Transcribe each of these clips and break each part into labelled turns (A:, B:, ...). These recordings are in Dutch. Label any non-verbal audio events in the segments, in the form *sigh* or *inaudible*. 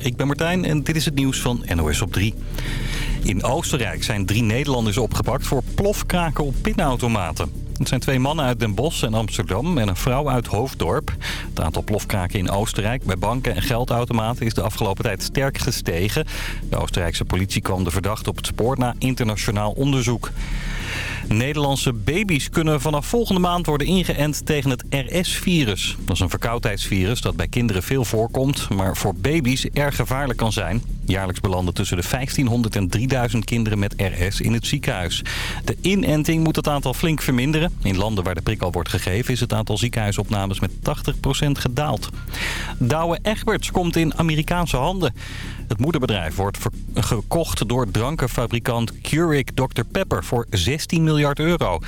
A: Ik ben Martijn en dit is het nieuws van NOS op 3. In Oostenrijk zijn drie Nederlanders opgepakt voor plofkraken op pinautomaten. Het zijn twee mannen uit Den Bosch en Amsterdam en een vrouw uit Hoofddorp. Het aantal plofkraken in Oostenrijk bij banken en geldautomaten is de afgelopen tijd sterk gestegen. De Oostenrijkse politie kwam de verdachte op het spoor na internationaal onderzoek. Nederlandse baby's kunnen vanaf volgende maand worden ingeënt tegen het RS-virus. Dat is een verkoudheidsvirus dat bij kinderen veel voorkomt, maar voor baby's erg gevaarlijk kan zijn. Jaarlijks belanden tussen de 1500 en 3000 kinderen met RS in het ziekenhuis. De inenting moet het aantal flink verminderen. In landen waar de prik al wordt gegeven is het aantal ziekenhuisopnames met 80% gedaald. Douwe Egberts komt in Amerikaanse handen. Het moederbedrijf wordt gekocht door drankenfabrikant Keurig Dr. Pepper voor 16 miljard euro.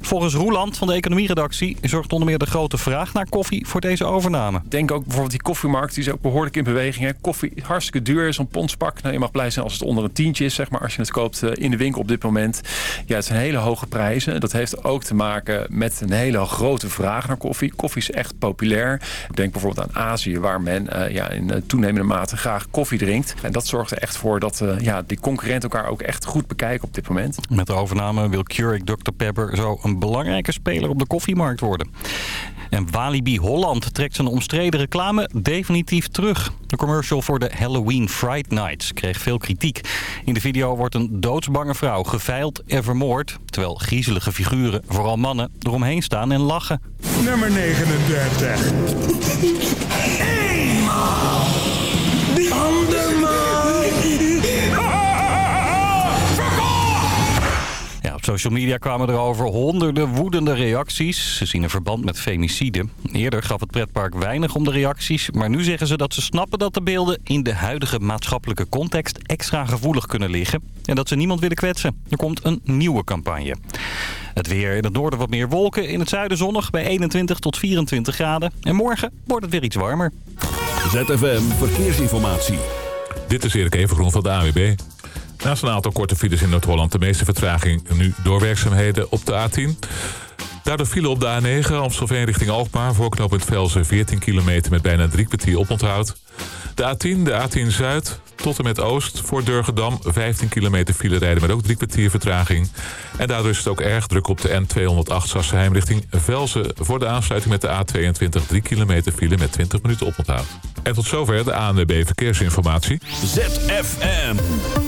A: Volgens Roeland van de economieredactie zorgt onder meer de grote vraag naar koffie voor deze overname.
B: Denk ook bijvoorbeeld die koffiemarkt, die is ook behoorlijk in beweging. Hè. Koffie hartstikke duur, zo'n pondspak. Nou, je mag blij zijn als het onder een tientje is, zeg maar, als je het koopt eh, in de winkel op dit moment. Ja, het zijn hele hoge prijzen. Dat heeft ook te maken met een hele grote vraag naar koffie. Koffie is echt populair. Denk bijvoorbeeld aan Azië, waar men uh, ja, in eh, toenemende mate graag koffie drinkt. En dat zorgt er echt voor dat uh, ja, die concurrenten elkaar ook echt goed bekijken op dit moment.
A: Met de overname wil Keurig Dr. Pepper zo een belangrijke speler op de koffiemarkt worden. En Walibi Holland trekt zijn omstreden reclame definitief terug. De commercial voor de Halloween Fright Nights kreeg veel kritiek. In de video wordt een doodsbange vrouw geveild en vermoord... terwijl griezelige figuren, vooral mannen, eromheen staan en lachen.
C: Nummer 39. Eenmaal. Die andermaal.
A: Social media kwamen er over honderden woedende reacties. Ze zien een verband met femicide. Eerder gaf het pretpark weinig om de reacties. Maar nu zeggen ze dat ze snappen dat de beelden in de huidige maatschappelijke context extra gevoelig kunnen liggen. En dat ze niemand willen kwetsen. Er komt een nieuwe campagne. Het weer in het noorden wat meer wolken. In het zuiden zonnig bij 21 tot 24 graden. En morgen wordt het weer iets warmer.
D: ZFM Verkeersinformatie.
E: Dit is Erik Evengroen van de AWB. Naast een aantal korte files in Noord-Holland... de meeste vertraging nu door werkzaamheden op de A10. Daardoor file op de A9 Amstelveen richting Alkmaar... voorknopend Velzen 14 kilometer met bijna drie kwartier oponthoud. De A10, de A10 Zuid tot en met Oost voor Durgedam... 15 kilometer file rijden met ook drie kwartier vertraging. En daardoor is het ook erg druk op de N208 Sassenheim richting Velzen... voor de aansluiting met de A22 3 kilometer file met 20 minuten oponthoud. En tot zover de ANWB Verkeersinformatie.
D: ZFM.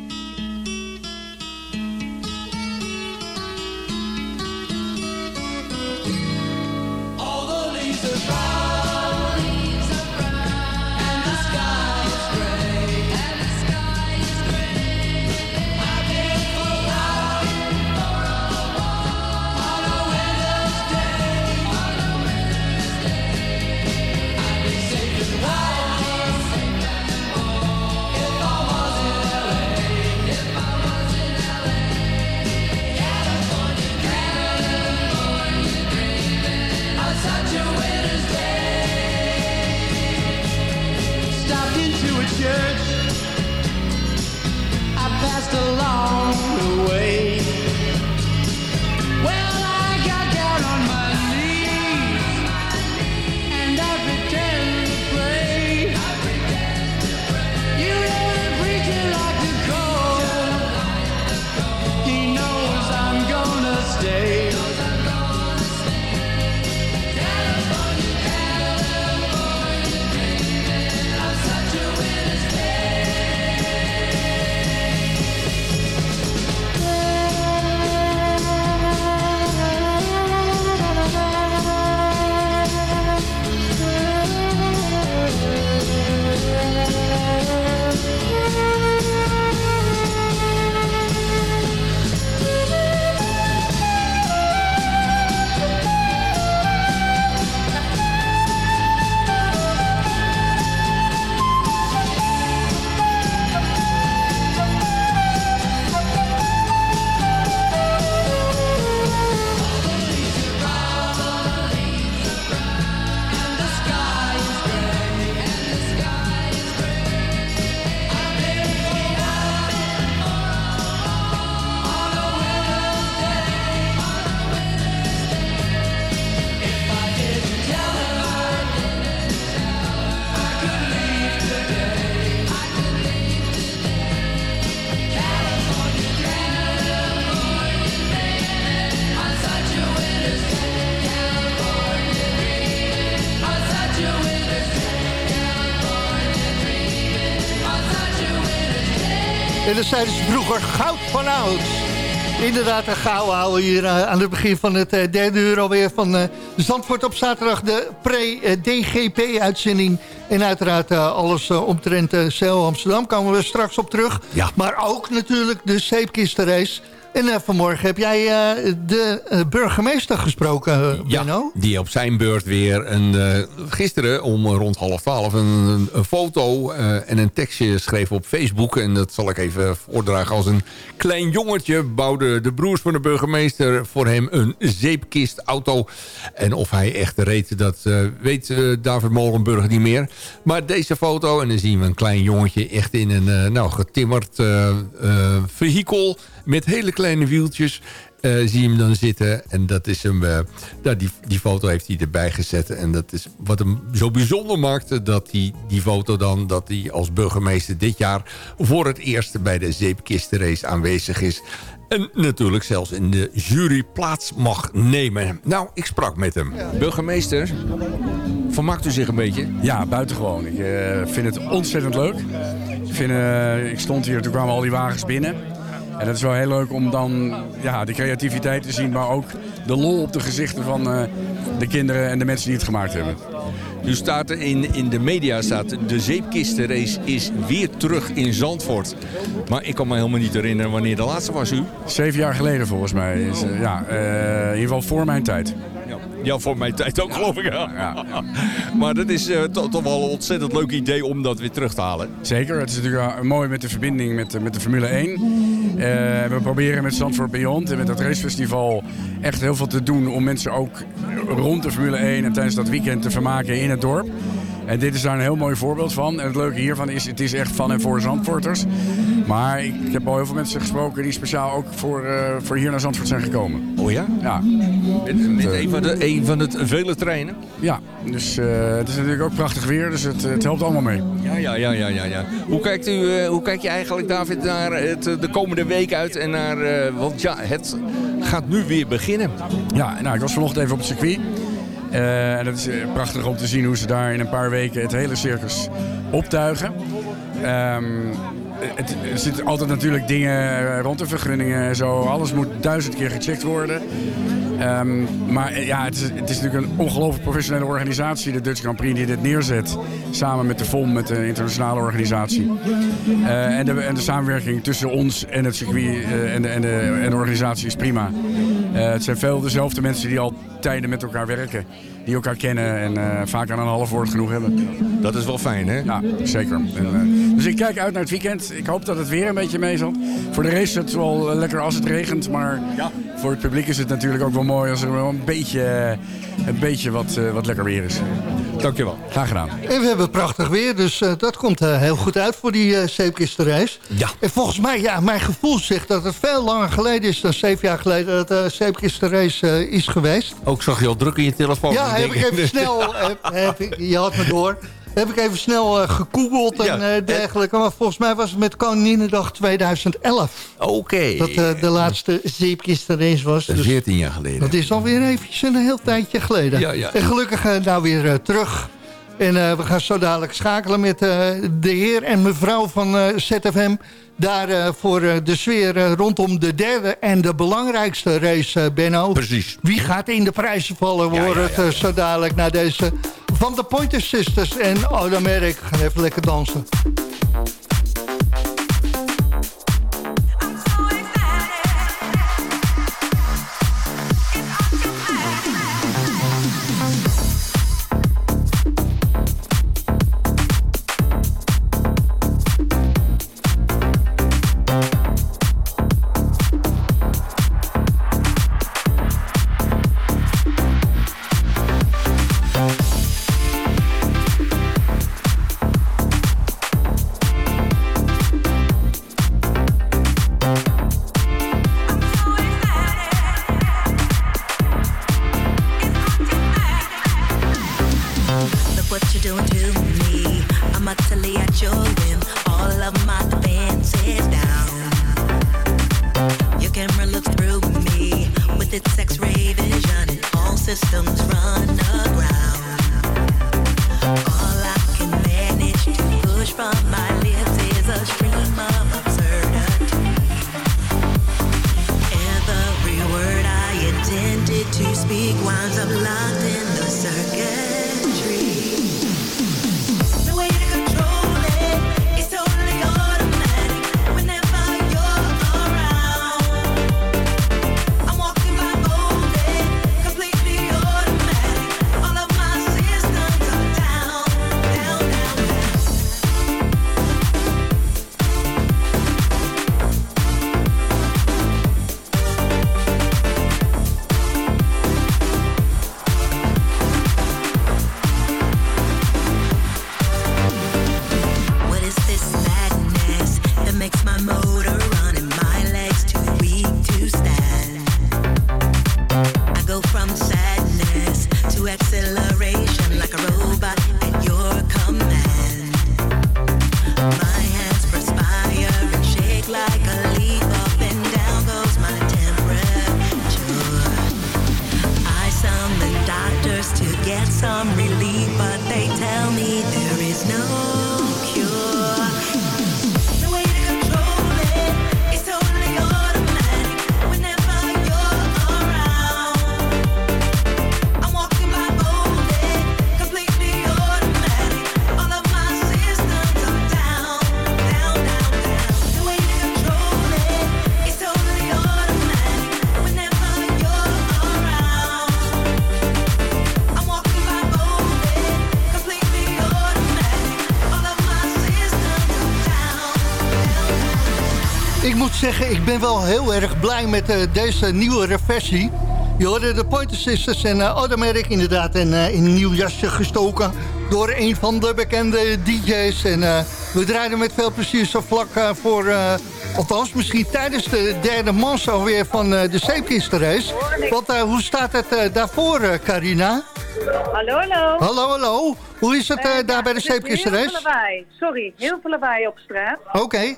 F: Dan zeiden ze vroeger goud van oud. Inderdaad, een gouden houden hier uh, aan het begin van het uh, derde uur alweer van uh, Zandvoort op zaterdag. De pre-DGP-uitzending. En uiteraard alles omtrent Cel Amsterdam komen we straks op terug.
G: Ja.
F: Maar ook natuurlijk de zeepkistenrace. En uh, vanmorgen heb jij uh, de uh, burgemeester gesproken, Benno?
G: Ja, die op zijn beurt weer een, gisteren om rond half twaalf een, een foto en een tekstje schreef op Facebook. En dat zal ik even voordragen als een klein jongetje bouwden de broers van de burgemeester voor hem een zeepkistauto. En of hij echt reed, dat weet David Molenburg niet meer. Maar deze foto, en dan zien we een klein jongetje echt in een nou, getimmerd vehikel met hele kleine wieltjes uh, zie je hem dan zitten. En dat is hem, uh, nou, die, die foto heeft hij erbij gezet. En dat is wat hem zo bijzonder maakte... dat hij die foto dan, dat hij als burgemeester dit jaar... voor het eerst bij de zeepkistenrace aanwezig is. En natuurlijk zelfs in de jury plaats mag nemen. Nou, ik sprak met hem. Burgemeester, vermaakt u zich een beetje?
H: Ja, buitengewoon. Ik uh, vind het ontzettend leuk. Ik, vind, ik stond hier, toen kwamen al die wagens binnen... En het is wel heel leuk om dan ja, de creativiteit te zien... maar ook de lol op de gezichten van uh, de kinderen en de mensen die het gemaakt hebben.
G: Nu staat er in, in de media staat de zeepkistenrace is weer terug in Zandvoort. Maar ik kan me helemaal niet herinneren wanneer de laatste was u.
H: Zeven jaar geleden volgens mij. Is, uh, ja, uh, in ieder geval voor mijn tijd.
G: Ja, ja voor mijn tijd ook geloof ik. Ja. ja. *laughs* maar dat is uh, toch, toch wel een ontzettend leuk idee om dat weer terug te halen.
H: Zeker. Het is natuurlijk mooi met de verbinding met, met de Formule 1. We proberen met Zandvoort Beyond en met dat racefestival echt heel veel te doen om mensen ook rond de Formule 1 en tijdens dat weekend te vermaken in het dorp. En dit is daar een heel mooi voorbeeld van. En het leuke hiervan is, het is echt van en voor Zandvoorters. Maar ik heb al heel veel mensen gesproken die speciaal ook voor, uh, voor hier naar Zandvoort zijn gekomen.
G: Oh ja?
H: Ja.
G: Met, met een, van de, een van het vele treinen?
H: Ja, dus uh, het is natuurlijk ook prachtig weer, dus het, het helpt allemaal mee.
G: Ja, ja, ja, ja, ja. ja. Hoe, kijkt u, uh, hoe kijk je eigenlijk, David, naar het, de komende week uit? En naar, want ja, het gaat nu weer beginnen.
H: Ja, nou, ik was vanochtend even op het circuit. Uh, en dat is prachtig om te zien hoe ze daar in een paar weken het hele circus optuigen. Um, het, er zitten altijd natuurlijk dingen rond de vergunningen en zo. Alles moet duizend keer gecheckt worden. Um, maar ja, het is, het is natuurlijk een ongelooflijk professionele organisatie, de Dutch Grand Prix, die dit neerzet. Samen met de FOM, met de internationale organisatie. En, de, en de samenwerking tussen ons en het circuit en, de, en de organisatie is prima. Uh, het zijn veel dezelfde mensen die al tijden met elkaar werken. Die elkaar kennen en uh, vaak aan een half woord genoeg hebben.
G: Dat is wel fijn, hè?
H: Ja, zeker. En, uh, dus ik kijk uit naar het weekend. Ik hoop dat het weer een beetje mee zat. Voor de race is het wel lekker als het regent. Maar ja. voor het publiek is het natuurlijk ook wel mooi als er wel een beetje, een beetje wat, uh, wat lekker weer is.
G: Dankjewel.
H: Graag gedaan.
F: En we hebben prachtig weer, dus dat komt heel goed uit voor die uh, zeepkistenreis.
G: Ja.
F: En volgens mij, ja, mijn gevoel zegt dat het veel langer geleden is dan zeven jaar geleden dat de zeepkistenrace is geweest.
G: Ook zag je al druk in je telefoon.
F: Ja, heb ik even snel, *laughs* heb, heb ik, je had me door. Heb ik even snel uh, gegoogeld en ja, uh, dergelijke. Maar volgens mij was het met Koninginnedag 2011.
G: Oké. Okay.
F: Dat uh, de laatste zeepkistenrace was.
G: Dus 14 jaar geleden.
F: Dat is alweer eventjes een heel tijdje geleden.
G: Ja, ja.
F: En gelukkig nou weer terug. En we gaan zo dadelijk schakelen met de heer en mevrouw van ZFM daar voor de sfeer rondom de derde en de belangrijkste race, Benno.
G: Precies.
F: Wie gaat in de prijzen vallen, we ja, horen ja, ja. het zo dadelijk naar deze van de Pointer Sisters en. We gaan even lekker dansen. Ik ben wel heel erg blij met eh, deze nieuwe versie. Je hoorde de Pointer Sisters en eh, Automatic inderdaad en, eh, in een nieuw jasje gestoken... door een van de bekende DJ's. En we draaiden met veel plezier zo vlak voor... althans, misschien tijdens de derde mans alweer van de zeepkistenrace. Want hoe staat het daarvoor, Carina?
I: Hallo, hallo.
F: Hallo, hallo. Hoe is het daar bij de
I: is Heel veel
F: zeepkistenrace?
I: lawaai. Sorry, heel veel lawaai op straat.
F: Oké.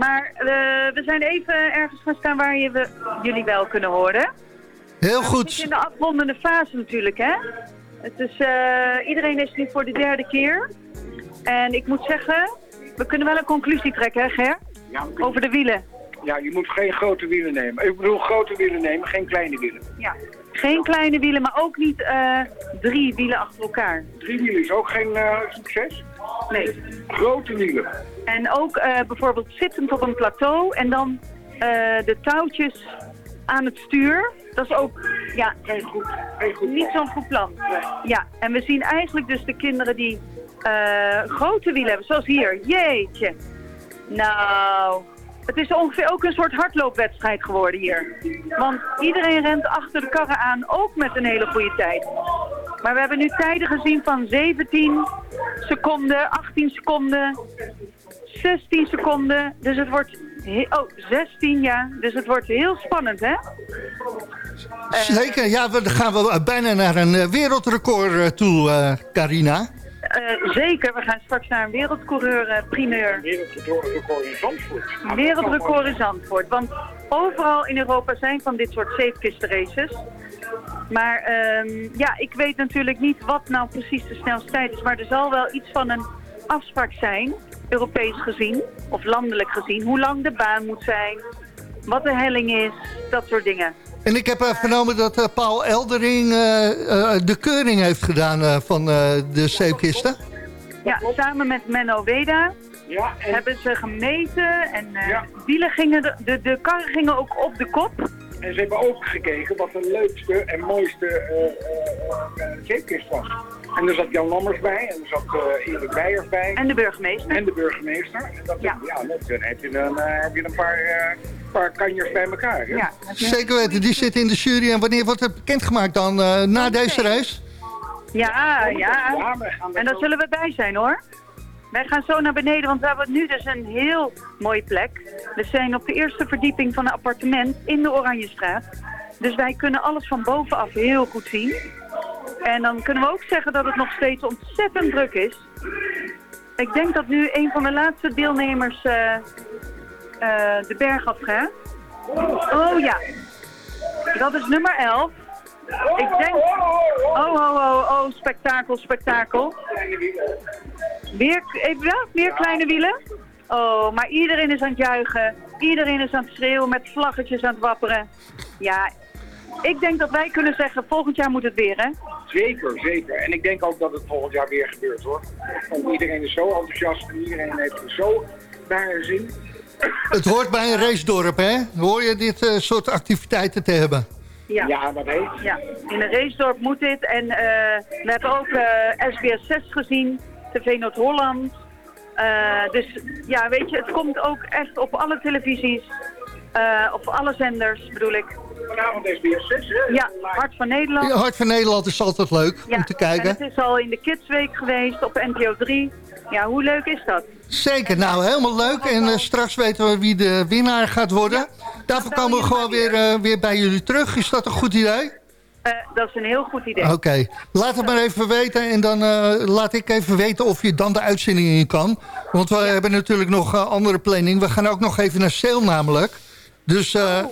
I: Maar eh, we zijn even ergens gaan staan waar je we, jullie wel kunnen horen.
F: Heel
I: We
F: goed.
I: zitten in de afrondende fase natuurlijk, hè. Het is, eh, iedereen is nu voor de derde keer. En ik moet zeggen, we kunnen wel een conclusie trekken, hè, Ger?
J: Ja,
I: Over de wielen.
J: ja, je moet geen grote wielen nemen. Ik bedoel grote wielen nemen, geen kleine wielen.
I: Ja. Geen kleine wielen, maar ook niet eh, drie wielen achter elkaar.
J: Drie wielen is ook geen eh, succes.
I: Nee.
J: Grote wielen.
I: En ook eh, bijvoorbeeld zittend op een plateau en dan eh, de touwtjes aan het stuur. Dat is ook ja,
J: Geen goed, geen goed
I: niet zo'n goed plan. Ja, en we zien eigenlijk dus de kinderen die eh, grote wielen hebben, zoals hier. Jeetje. Nou, het is ongeveer ook een soort hardloopwedstrijd geworden hier. Want iedereen rent achter de karren aan, ook met een hele goede tijd. Maar we hebben nu tijden gezien van 17 seconden, 18 seconden, 16 seconden. Dus het wordt... Oh, 16 ja. Dus het wordt heel spannend, hè?
F: Zeker, ja, we, dan gaan we bijna naar een eh, wereldrecord eh, toe, eh, Carina.
I: Eh, zeker, we gaan straks naar een wereldcoureur eh, primeur.
J: Wereldrecord in Zandvoort.
I: Wereldrecord in Zandvoort. Want overal in Europa zijn van dit soort zeepkistenraces. Maar ehm, ja, ik weet natuurlijk niet wat nou precies de snelste tijd is. Maar er zal wel iets van een afspraak zijn, Europees gezien. Of landelijk gezien. Hoe lang de baan moet zijn. Wat de helling is. Dat soort dingen.
F: En ik heb eh, vernomen dat eh, Paul Eldering eh, eh, de keuring heeft gedaan eh, van eh, de zeepkisten.
I: Ja, samen met Menno Weda
J: Ja, en
I: hebben ze gemeten. En eh,
J: Ja.
I: de wielen gingen, de, de, de karren gingen ook op de kop.
J: En ze hebben ook gekeken wat de leukste en mooiste eh, eh, eh, zeepkist was. En er zat Jan Lammers bij, en er zat Erik Beijers bij,
I: En de burgemeester.
J: en de burgemeester. En dat,
I: Ja.
J: ja. ja, dan heb je een, eh, heb je een paar, eh, paar kanjers bij elkaar. Hè?
I: Ja,
F: Zeker weten, die zit in de jury. En wanneer wordt het bekendgemaakt dan eh, na deze race?
I: ja, ja. En daar zullen we bij zijn hoor. Wij gaan zo naar beneden, want we hebben nu dus een heel mooie plek. We zijn op de eerste verdieping van een appartement in de Oranjestraat. Dus wij kunnen alles van bovenaf heel goed zien. En dan kunnen we ook zeggen dat het nog steeds ontzettend druk is. Ik denk dat nu een van de laatste deelnemers eh, eh, de berg afgaat. Oh ja, dat is nummer 11. Ik denk... Oh, oh, oh, oh, spektakel, spektakel. Weer, even, ja, weer kleine wielen? Oh, maar iedereen is aan het juichen. Iedereen is aan het schreeuwen met vlaggetjes aan het wapperen. Ja, ik denk dat wij kunnen zeggen, volgend jaar moet het weer, hè?
K: Zeker, zeker. En ik denk ook dat het volgend jaar weer gebeurt hoor. Want iedereen is zo enthousiast en iedereen heeft er zo naar zin.
L: Het hoort bij een racedorp, hè? Hoor je dit eh, soort activiteiten te hebben?
I: Ja.
K: Ja, dat heet.
I: Ja, in een racedorp moet dit. En eh, we hebben ook eh, SBS 6 gezien, TV Noord-Holland. Eh, dus ja, weet je, het komt ook echt op alle televisies, eh, op alle zenders bedoel ik.
K: Vanavond SBS 6, hè?
I: Ja, Hart van Nederland.
L: Ja, Hart van Nederland is altijd leuk
I: Ja,
L: om te kijken.
I: En het is al in de Kidsweek geweest op NPO 3. Ja, hoe leuk is dat?
L: Zeker, nou helemaal leuk. En eh, straks weten we wie de winnaar gaat worden. Daarvoor komen we gewoon weer, eh, weer bij jullie terug. Is dat een goed idee?
I: Eh, dat is een heel goed idee.
L: Oké, laat het maar even weten. En dan eh, laat ik even weten of je dan de uitzending in kan. Want we hebben natuurlijk nog andere planning. We gaan ook nog even naar Seel namelijk. Dus eh,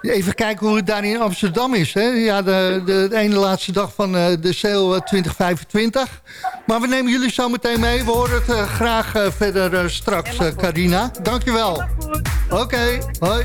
L: even kijken hoe het daar in Amsterdam is. Hè? Ja, de, de, de ene laatste dag van eh, de Seel eh, 2025. Maar we nemen jullie zo meteen mee. We horen het eh, graag verder straks, Carina. Dankjewel. Oké, hoi.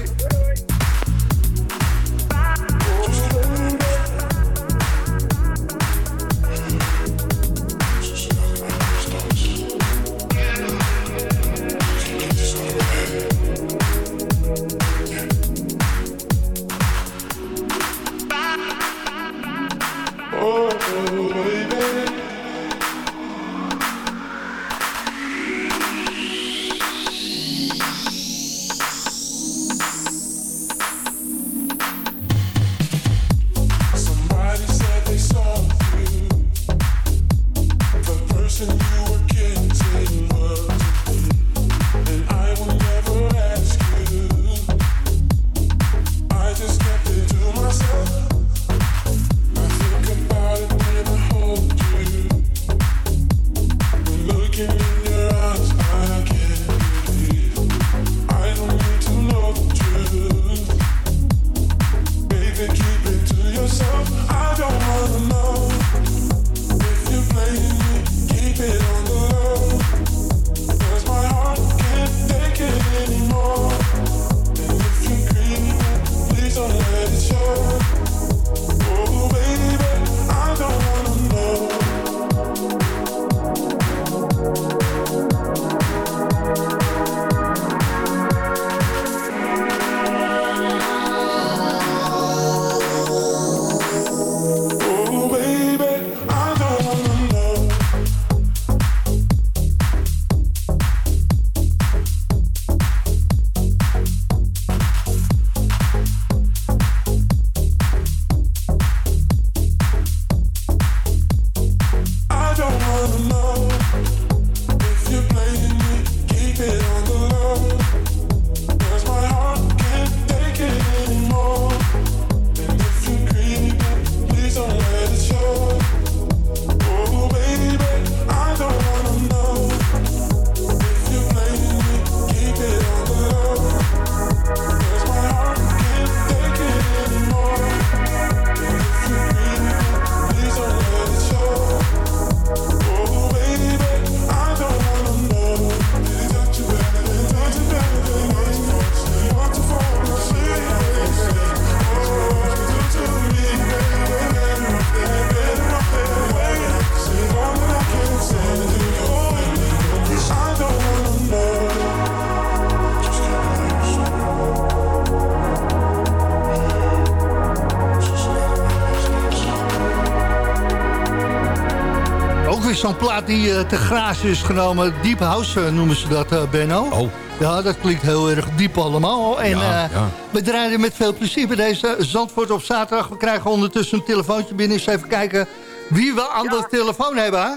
L: Plaat die eh, te grazen is genomen. Deep House eh, noemen ze dat, eh, Benno.
G: Oh.
L: Ja, dat klinkt heel erg diep allemaal. En
G: Ja,
L: eh,
G: ja.
L: we draaien met veel plezier bij deze Zandvoort op zaterdag. We krijgen ondertussen een telefoontje binnen. Eens even kijken wie we aan de telefoon hebben. hè?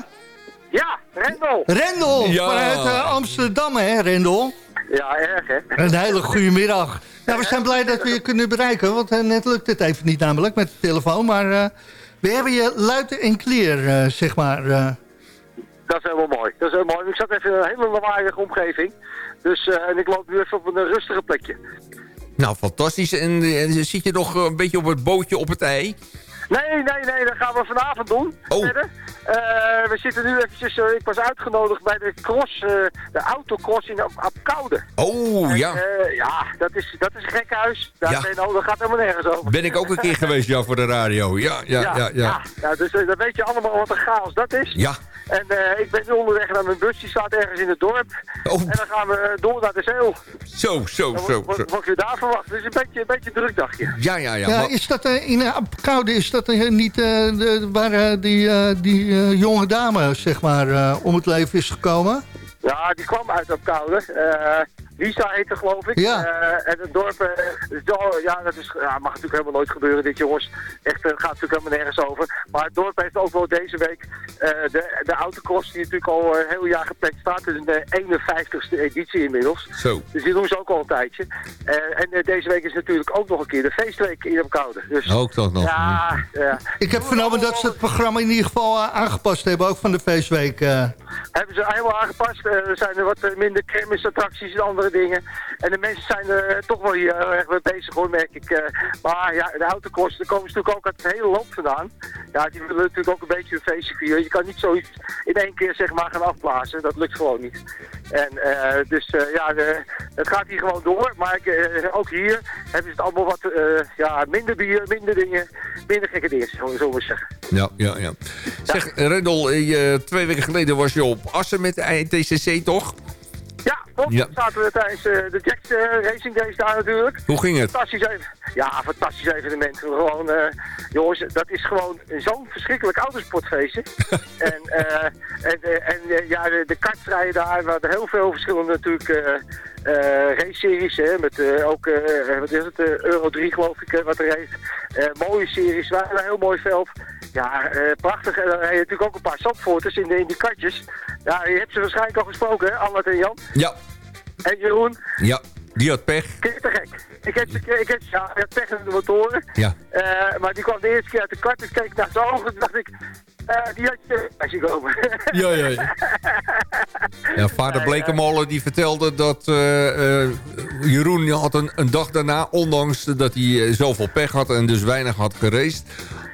K: Ja, Rendel.
L: Rendel,
G: Ja.
L: vanuit Amsterdam, hè, Rendel?
K: Ja, erg hè.
L: Een hele goede middag. Nou, we zijn blij dat we je kunnen bereiken, want net lukt het even niet namelijk met de telefoon. Maar eh, we hebben je luid en clear, eh, zeg maar. Eh.
K: Dat is helemaal mooi. Dat is heel mooi. Ik zat even in een hele lawaaiige omgeving. Dus, eh, en ik loop nu even op een rustige plekje.
G: Nou, fantastisch. En, eh, zit je nog een beetje op het bootje op het ei?
J: Nee, nee, nee, dat gaan we vanavond doen.
G: Oh.
J: Eh, we zitten nu eventjes, eh, ik was uitgenodigd bij de cross, eh, de autocross in Ap- Apkoude.
G: Oh, ja.
J: Eh, ja, dat is, dat is een gek huis. Daar,
G: Ja.
J: dat gaat helemaal nergens over.
G: Ben ik ook een keer geweest, ja, voor de radio. Ja, ja, ja, ja.
J: ja. ja, dus eh, dan weet je allemaal wat een chaos dat is.
G: Ja.
J: En eh, ik ben nu onderweg naar mijn bus, die staat ergens in het dorp.
G: Oh.
J: En dan gaan we eh, door naar de Zeil.
G: Zo, zo,
J: Dan
G: zo, zo.
J: word je daar verwacht. Dus een beetje, een beetje een druk dagje.
G: Ja, ja, ja.
F: Ja,
G: maar-
F: is dat eh, in uh, Koude, is dat eh, niet eh, de, waar eh, die, eh, die eh, jonge dame zeg maar, eh, om het leven is gekomen?
J: Ja, die kwam uit Apkoude. Eh Lisa heette geloof ik.
F: Ja.
J: Eh, en het dorp, eh, ja, dat is, ja, mag natuurlijk helemaal nooit gebeuren dit jongens. Echt, het gaat natuurlijk helemaal nergens over. Maar het dorp heeft ook wel deze week eh, de, de autocross die natuurlijk al een heel jaar gepland staat. Het is de 51ste editie inmiddels.
G: Zo.
J: Dus die doen ze ook al een tijdje. Eh, en eh, deze week is natuurlijk ook nog een keer de feestweek in Apkoude. Dus,
G: Ook dat nog.
J: Ja, ja.
F: Ik heb vernomen dat ze het programma in ieder geval eh, aangepast hebben, ook van de feestweek. eh.
J: hebben ze helemaal aangepast. Eh, er zijn er wat eh, minder kermisattracties en andere dingen. En de mensen zijn er eh, toch wel hier heel erg mee bezig hoor, merk ik. eh. maar ja, de daar komen ze natuurlijk ook uit het hele land vandaan. Ja, die willen natuurlijk ook een beetje een feestje vieren. Je kan niet zoiets in één keer zeg maar gaan afblazen. Dat lukt gewoon niet. En eh, dus eh, ja, de, het gaat hier gewoon door. Maar ik, eh, ook hier hebben ze het allemaal wat eh, ja, minder bier, minder dingen, minder gekke dingen, zullen we zeggen.
G: Ja, ja, ja. Zeg, Rendel, eh, twee weken geleden was je op Assen met de ITCC, toch?
J: Ja, klopt.
G: Ja.
J: zaten we tijdens eh, de Jacks eh, Racing Days daar natuurlijk.
G: Hoe ging het?
J: Fantastisch even. Ja, fantastisch evenement. Gewoon, eh, jongens, dat is gewoon zo'n verschrikkelijk autosportfeestje. *laughs* en en, en ja, de, de kartrijden daar, we hadden heel veel verschillende natuurlijk race-series. Hè, met ook, wat is het, Euro 3 geloof ik, wat er heeft. Mooie series, waren een heel mooi veld. Ja, eh, prachtig. En dan heb je natuurlijk ook een paar zandvoorters in, de, in die kartjes. Ja, je hebt ze waarschijnlijk al gesproken, hè, en Jan.
G: Ja,
J: En Jeroen,
G: ja. Die had pech.
J: Kijk, te gek. Ik heb, ze- ik heb, ja, ik heb pech met de motoren.
G: Ja.
J: Eh, maar die kwam de eerste keer uit de kart. Ik keek naar zijn ogen en dacht ik... eh, die had je als je komen.
G: Ja, ja, ja. Ja, vader *laughs* Blekemolen die vertelde dat eh, Jeroen had een, een dag daarna, ondanks dat hij zoveel pech had en dus weinig had geraced,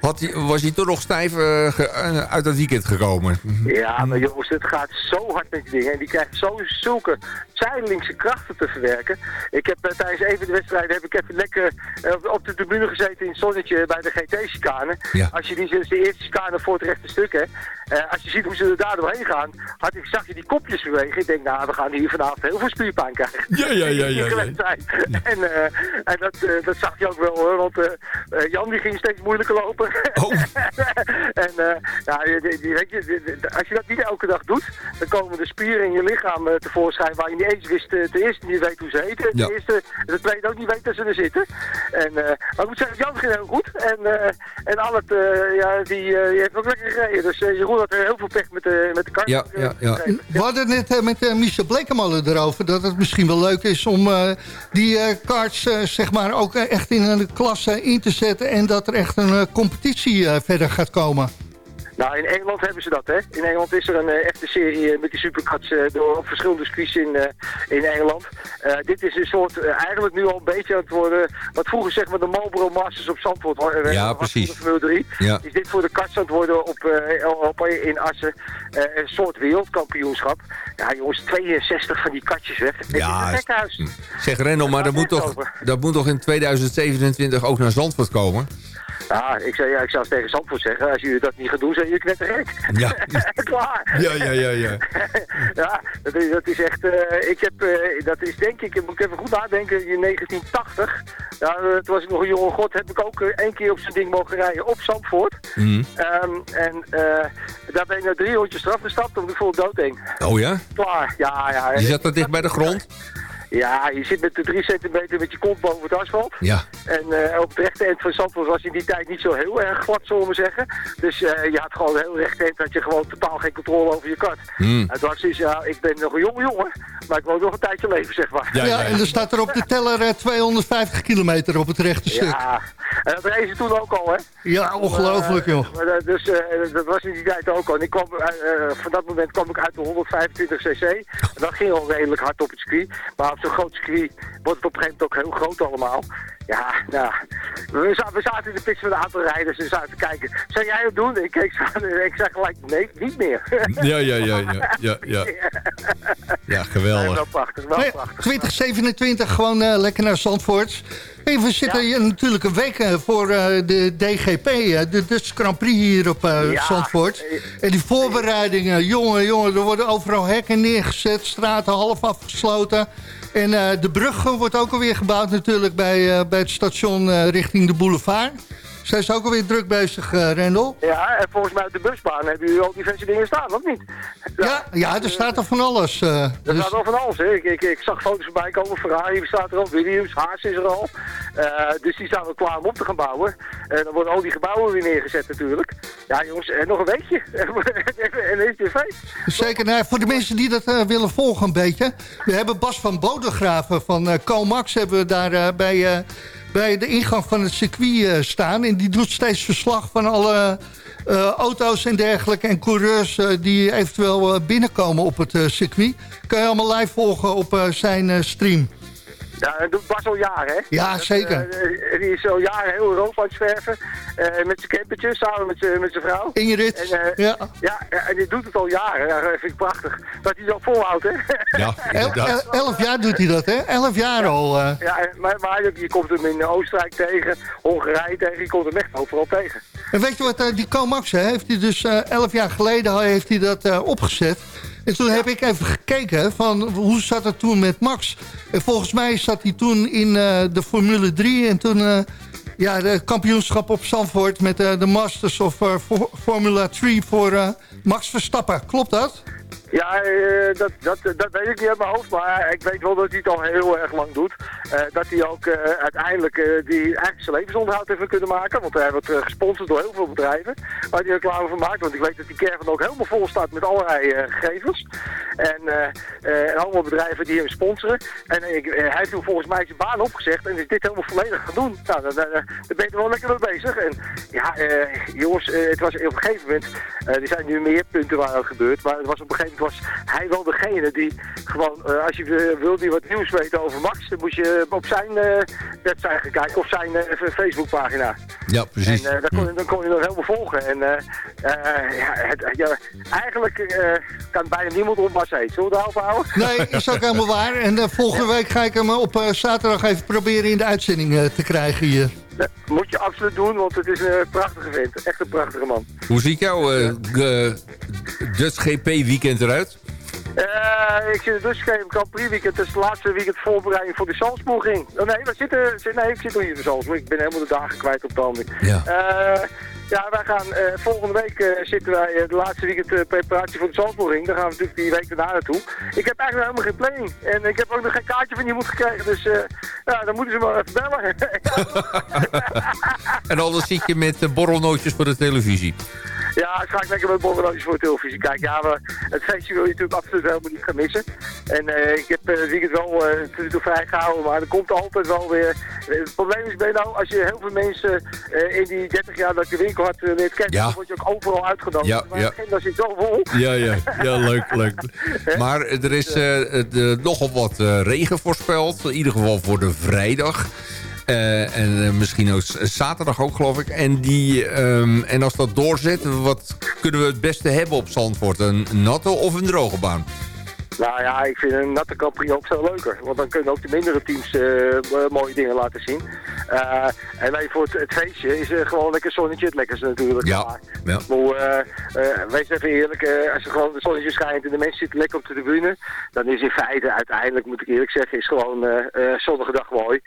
G: had was hij toch nog stijf eh, ge- eh, uit dat weekend gekomen.
J: Ja, maar jongens, het gaat zo hard met die dingen. En die krijgen zo zulke zijdelingse krachten te verwerken. Ik heb eh, tijdens even de wedstrijden heb ik even lekker op de tribune gezeten in het zonnetje bij de GT-chicane.
G: Ja.
J: Als je die dus de eerste chicane voor het rechte stuk hè, eh, als je ziet hoe ze er daar doorheen gaan, had ik, zag je die kopjes bewegen. Ik denk, nou, we gaan hier vanavond heel veel spierpijn krijgen.
G: Ja, ja, ja, ja. *laughs*
J: En, eh, en dat, dat zag je ook wel hoor, want Jan die ging steeds moeilijker lopen. *laughs*
G: Oh.
J: en eh, ja, weet je, als je dat niet elke dag doet, dan komen de spieren in je lichaam eh, tevoorschijn waar je niet eens wist, eh, ten eerste niet weet hoe ze heten.
G: Ja.
J: Ten eerste, de tweede ook niet weet dat ze er zitten. En, eh, maar ik moet zeggen, Jan ging heel goed. En, eh en Allet, eh, ja, die, eh, die heeft ook lekker gereden. Dus eh, Jeroen had heel veel pech met de, met de kart.
G: Ja, ja, ja.
F: We hadden het net met eh, Michel Blekemolen erover... dat het misschien wel leuk is om eh, die eh karts zeg maar ook echt in een klasse in te zetten... en dat er echt een eh, competitie eh, verder gaat komen.
J: Nou, in Engeland hebben ze dat, hè. In Engeland is er een eh, echte serie eh, met die supercuts eh, door op verschillende circuits in, eh, in Engeland. Eh, dit is een soort, eigenlijk nu al een beetje aan het worden, wat vroeger zeg maar de Marlboro Masters op Zandvoort eh,
G: Ja,
J: was
G: precies.
J: voor de Formule 3.
G: Ja.
J: Is dit voor de karts aan het worden op, eh, op, in Assen. Eh, een soort wereldkampioenschap. Ja, jongens, 62 van die katjes weg. Het
G: Ja,
J: is een gekhuis.
G: Zeg Rendel, maar dat moet, toch, dat moet toch in 2027 ook naar Zandvoort komen?
J: Ja, ik zou, ja, ik zou tegen Zandvoort zeggen. Als jullie dat niet gaan doen, zijn jullie knettergek.
G: Ja. *laughs*
J: Klaar.
G: Ja, ja, ja, ja. *laughs*
J: ja, dat is, dat is echt... eh, ik heb, eh, dat is denk ik, moet ik even goed nadenken, in 1980. Ja, eh, toen was ik nog een jonge god, heb ik ook eh, één keer op zijn ding mogen rijden op Zandvoort.
G: Mhm.
J: Ehm, en daar ben ik naar drie rondjes straf gestapt, omdat ik vol doodeng.
G: Oh ja?
J: Klaar, ja, ja.
G: Je zat er dicht bij de grond? *laughs*
J: Ja, je zit met de drie centimeter met je kont boven het asfalt.
G: Ja.
J: En eh, op het rechte eind van Zandvoort was in die tijd niet zo heel erg glad, zullen we zeggen. Dus eh, je had gewoon een heel rechte eind, had je gewoon totaal geen controle over je kart.
G: Hmm.
J: Het was dus, ja, ik ben nog een jonge jongen, maar ik wil nog een tijdje leven, zeg maar.
F: Ja, en er staat er op de teller eh, 250 kilometer op het rechte stuk.
J: Ja, en dat reed ze toen ook al, hè?
F: Ja, ongelooflijk, joh.
J: Maar, eh, dus eh, dat was in die tijd ook al. En ik kwam, eh, eh, van dat moment kwam ik uit de 125 cc. En dat ging al redelijk hard op het circuit. Maar op zo'n groot circuit wordt het op een gegeven moment ook heel groot allemaal. Ja, nou, we, za- we zaten in de pits met een aantal rijders en zaten te kijken. Zou jij het doen? Ik keek en ik zei gelijk, nee, niet meer. *laughs*
G: Ja, ja, ja, ja, ja, ja. Ja, geweldig.
J: wel prachtig, wel
F: ja,
J: prachtig.
F: 2027 gewoon eh, lekker naar Zandvoort. En we zitten hier natuurlijk een week eh, voor eh, de DGP, eh, de Dutch Grand Prix hier op eh,
J: Ja.
F: Zandvoort. En die voorbereidingen, jongen, jongen, er worden overal hekken neergezet, straten half afgesloten. En eh, de brug wordt ook alweer gebouwd natuurlijk bij, eh, bij het station eh, richting de boulevard. Zijn ze ook alweer druk bezig, eh Rendel?
J: Ja, en volgens mij op de busbaan hebben jullie al diverse dingen staan, of niet?
F: Ja, ja, er staat er van alles. eh,
J: Er
F: dus-
J: staat al van alles, hè. Ik, ik, ik zag foto's voorbij komen, Ferrari staat er al, Williams, Haas is er al. Eh, dus die staan wel klaar om op te gaan bouwen. En dan worden al die gebouwen weer neergezet natuurlijk. Ja jongens, en nog een weekje. *laughs* en dan is het weer feest.
F: Zeker, nou, voor de mensen die dat willen volgen een beetje. We hebben Bas van Bodegraven van Comax hebben we daar bij, bij de ingang van het circuit eh, staan. En die doet steeds verslag van alle eh, auto's en dergelijke en coureurs eh, die eventueel binnenkomen op het circuit. Kan je allemaal live volgen op zijn stream.
J: Ja, dat doet Bas al jaren, hè?
F: Ja, zeker.
J: die is al jaren heel Europa aan het zwerven. Eh, met zijn campertje, samen met zijn met zijn vrouw.
F: Ingrid,
J: En, eh,
F: ja.
J: Ja, en die doet het al jaren. Ja, dat vind ik prachtig. Dat hij dat volhoudt, hè?
G: Ja, *laughs*
F: El- el- elf jaar doet hij dat, hè? Elf jaar al. eh.
J: Ja, maar, maar je, je komt hem in Oostenrijk tegen, Hongarije tegen, je komt hem echt overal tegen.
F: En weet je wat, eh, die Comax, hè, heeft hij dus eh, elf jaar geleden heeft hij dat eh, opgezet. En toen heb ik even gekeken van hoe zat het toen met Max. En volgens mij zat hij toen in eh, de Formule 3 en toen... eh, ja, de kampioenschap op Zandvoort met eh, de Masters of eh, Fo- Formula 3 voor eh, Max Verstappen. Klopt dat?
J: Ja, eh, dat, dat, dat weet ik niet uit mijn hoofd, maar ik weet wel dat hij het al heel erg lang doet. Eh, dat hij ook eh, uiteindelijk eh, die eigenlijk zijn levensonderhoud heeft kunnen maken. Want hij wordt eh, gesponsord door heel veel bedrijven waar hij reclame van maakt. Want ik weet dat die caravan ook helemaal vol staat met allerlei eh, gegevens. En, eh, eh, allemaal bedrijven die hem sponsoren. En ik, eh, hij heeft toen volgens mij zijn baan opgezegd en is dit helemaal volledig gaan doen. Nou, dan, dan, dan ben je er wel lekker mee bezig. En ja, eh, jongens, eh, het was op een gegeven moment, eh, er zijn nu meer punten waar het gebeurt, maar het was op een gegeven moment was hij wel degene die gewoon, eh, als je eh, wilde wat nieuws weten over Max, dan moest je op zijn eh, website gaan kijken of zijn eh, Facebookpagina.
G: Ja, precies.
J: En eh, dan, kon, je- dan kon je dat helemaal volgen. En eh, eh, ja, het, ja, eigenlijk eh, kan bijna niemand op Mars heen. Zullen we het daarop houden?
F: Nee, is ook helemaal waar. En eh, volgende week ga ik hem op eh, zaterdag even proberen in de uitzending eh, te krijgen hier.
J: Dat moet je absoluut doen, want het is een prachtige vent. Echt een prachtige man.
G: Hoe ziet jouw eh, g- Dutch GP weekend eruit?
J: Eh, ik zit dus geen Grand Prix weekend. Het is het laatste weekend voorbereiding voor de Salzburging. Oh, nee, we zitten, zit- nee, ik zit nog niet in de Salzburg. Ik ben helemaal de dagen kwijt op de handen.
G: Ja.
J: Eh, ja, wij gaan eh, volgende week eh, zitten wij eh, de laatste weekend preparatie voor de Salzburging. Daar gaan we natuurlijk die week daarna naartoe. Ik heb eigenlijk helemaal geen planning. En ik heb ook nog geen kaartje van iemand gekregen. Dus ja, dan moeten ze maar even bellen. *laughs* *laughs*
G: En anders zit je met borrelnootjes voor de televisie.
J: Ja, ik ga ik lekker met borrelnootjes voor de televisie kijken. Ja, maar het feestje wil je natuurlijk absoluut helemaal niet gaan missen. En eh, ik heb eh, het weekend wel eh tot nu toe vrijgehouden, maar er komt altijd wel weer... Eh, het probleem is, ben nou, als je heel veel mensen eh, in die 30 jaar dat de winkel had uh, leert kennen,
G: Ja.
J: dan word je ook overal uitgenodigd.
G: Ja,
J: maar
G: ja.
J: agenda zit zo vol.
G: Ja, ja, ja leuk, leuk. *laughs* Maar er is eh, de, nogal wat eh, regen voorspeld. In ieder geval voor de vrijdag. Eh, en eh, misschien ook zaterdag ook, geloof ik. En, die, ehm, en als dat doorzet, wat kunnen we het beste hebben op Zandvoort? Een natte of een droge baan?
J: Nou ja, ik vind een natte Prix ook veel leuker. Want dan kunnen ook de mindere teams eh, mo- mooie dingen laten zien. En nee, voor het, het feestje is gewoon lekker zonnetje het lekkerste natuurlijk.
G: Ja,
J: Maar,
G: ja.
J: maar, wees even eerlijk, als er gewoon het zonnetje schijnt en de mensen zitten lekker op de tribune, dan is in feite uiteindelijk, moet ik eerlijk zeggen, is gewoon zonnige dag mooi.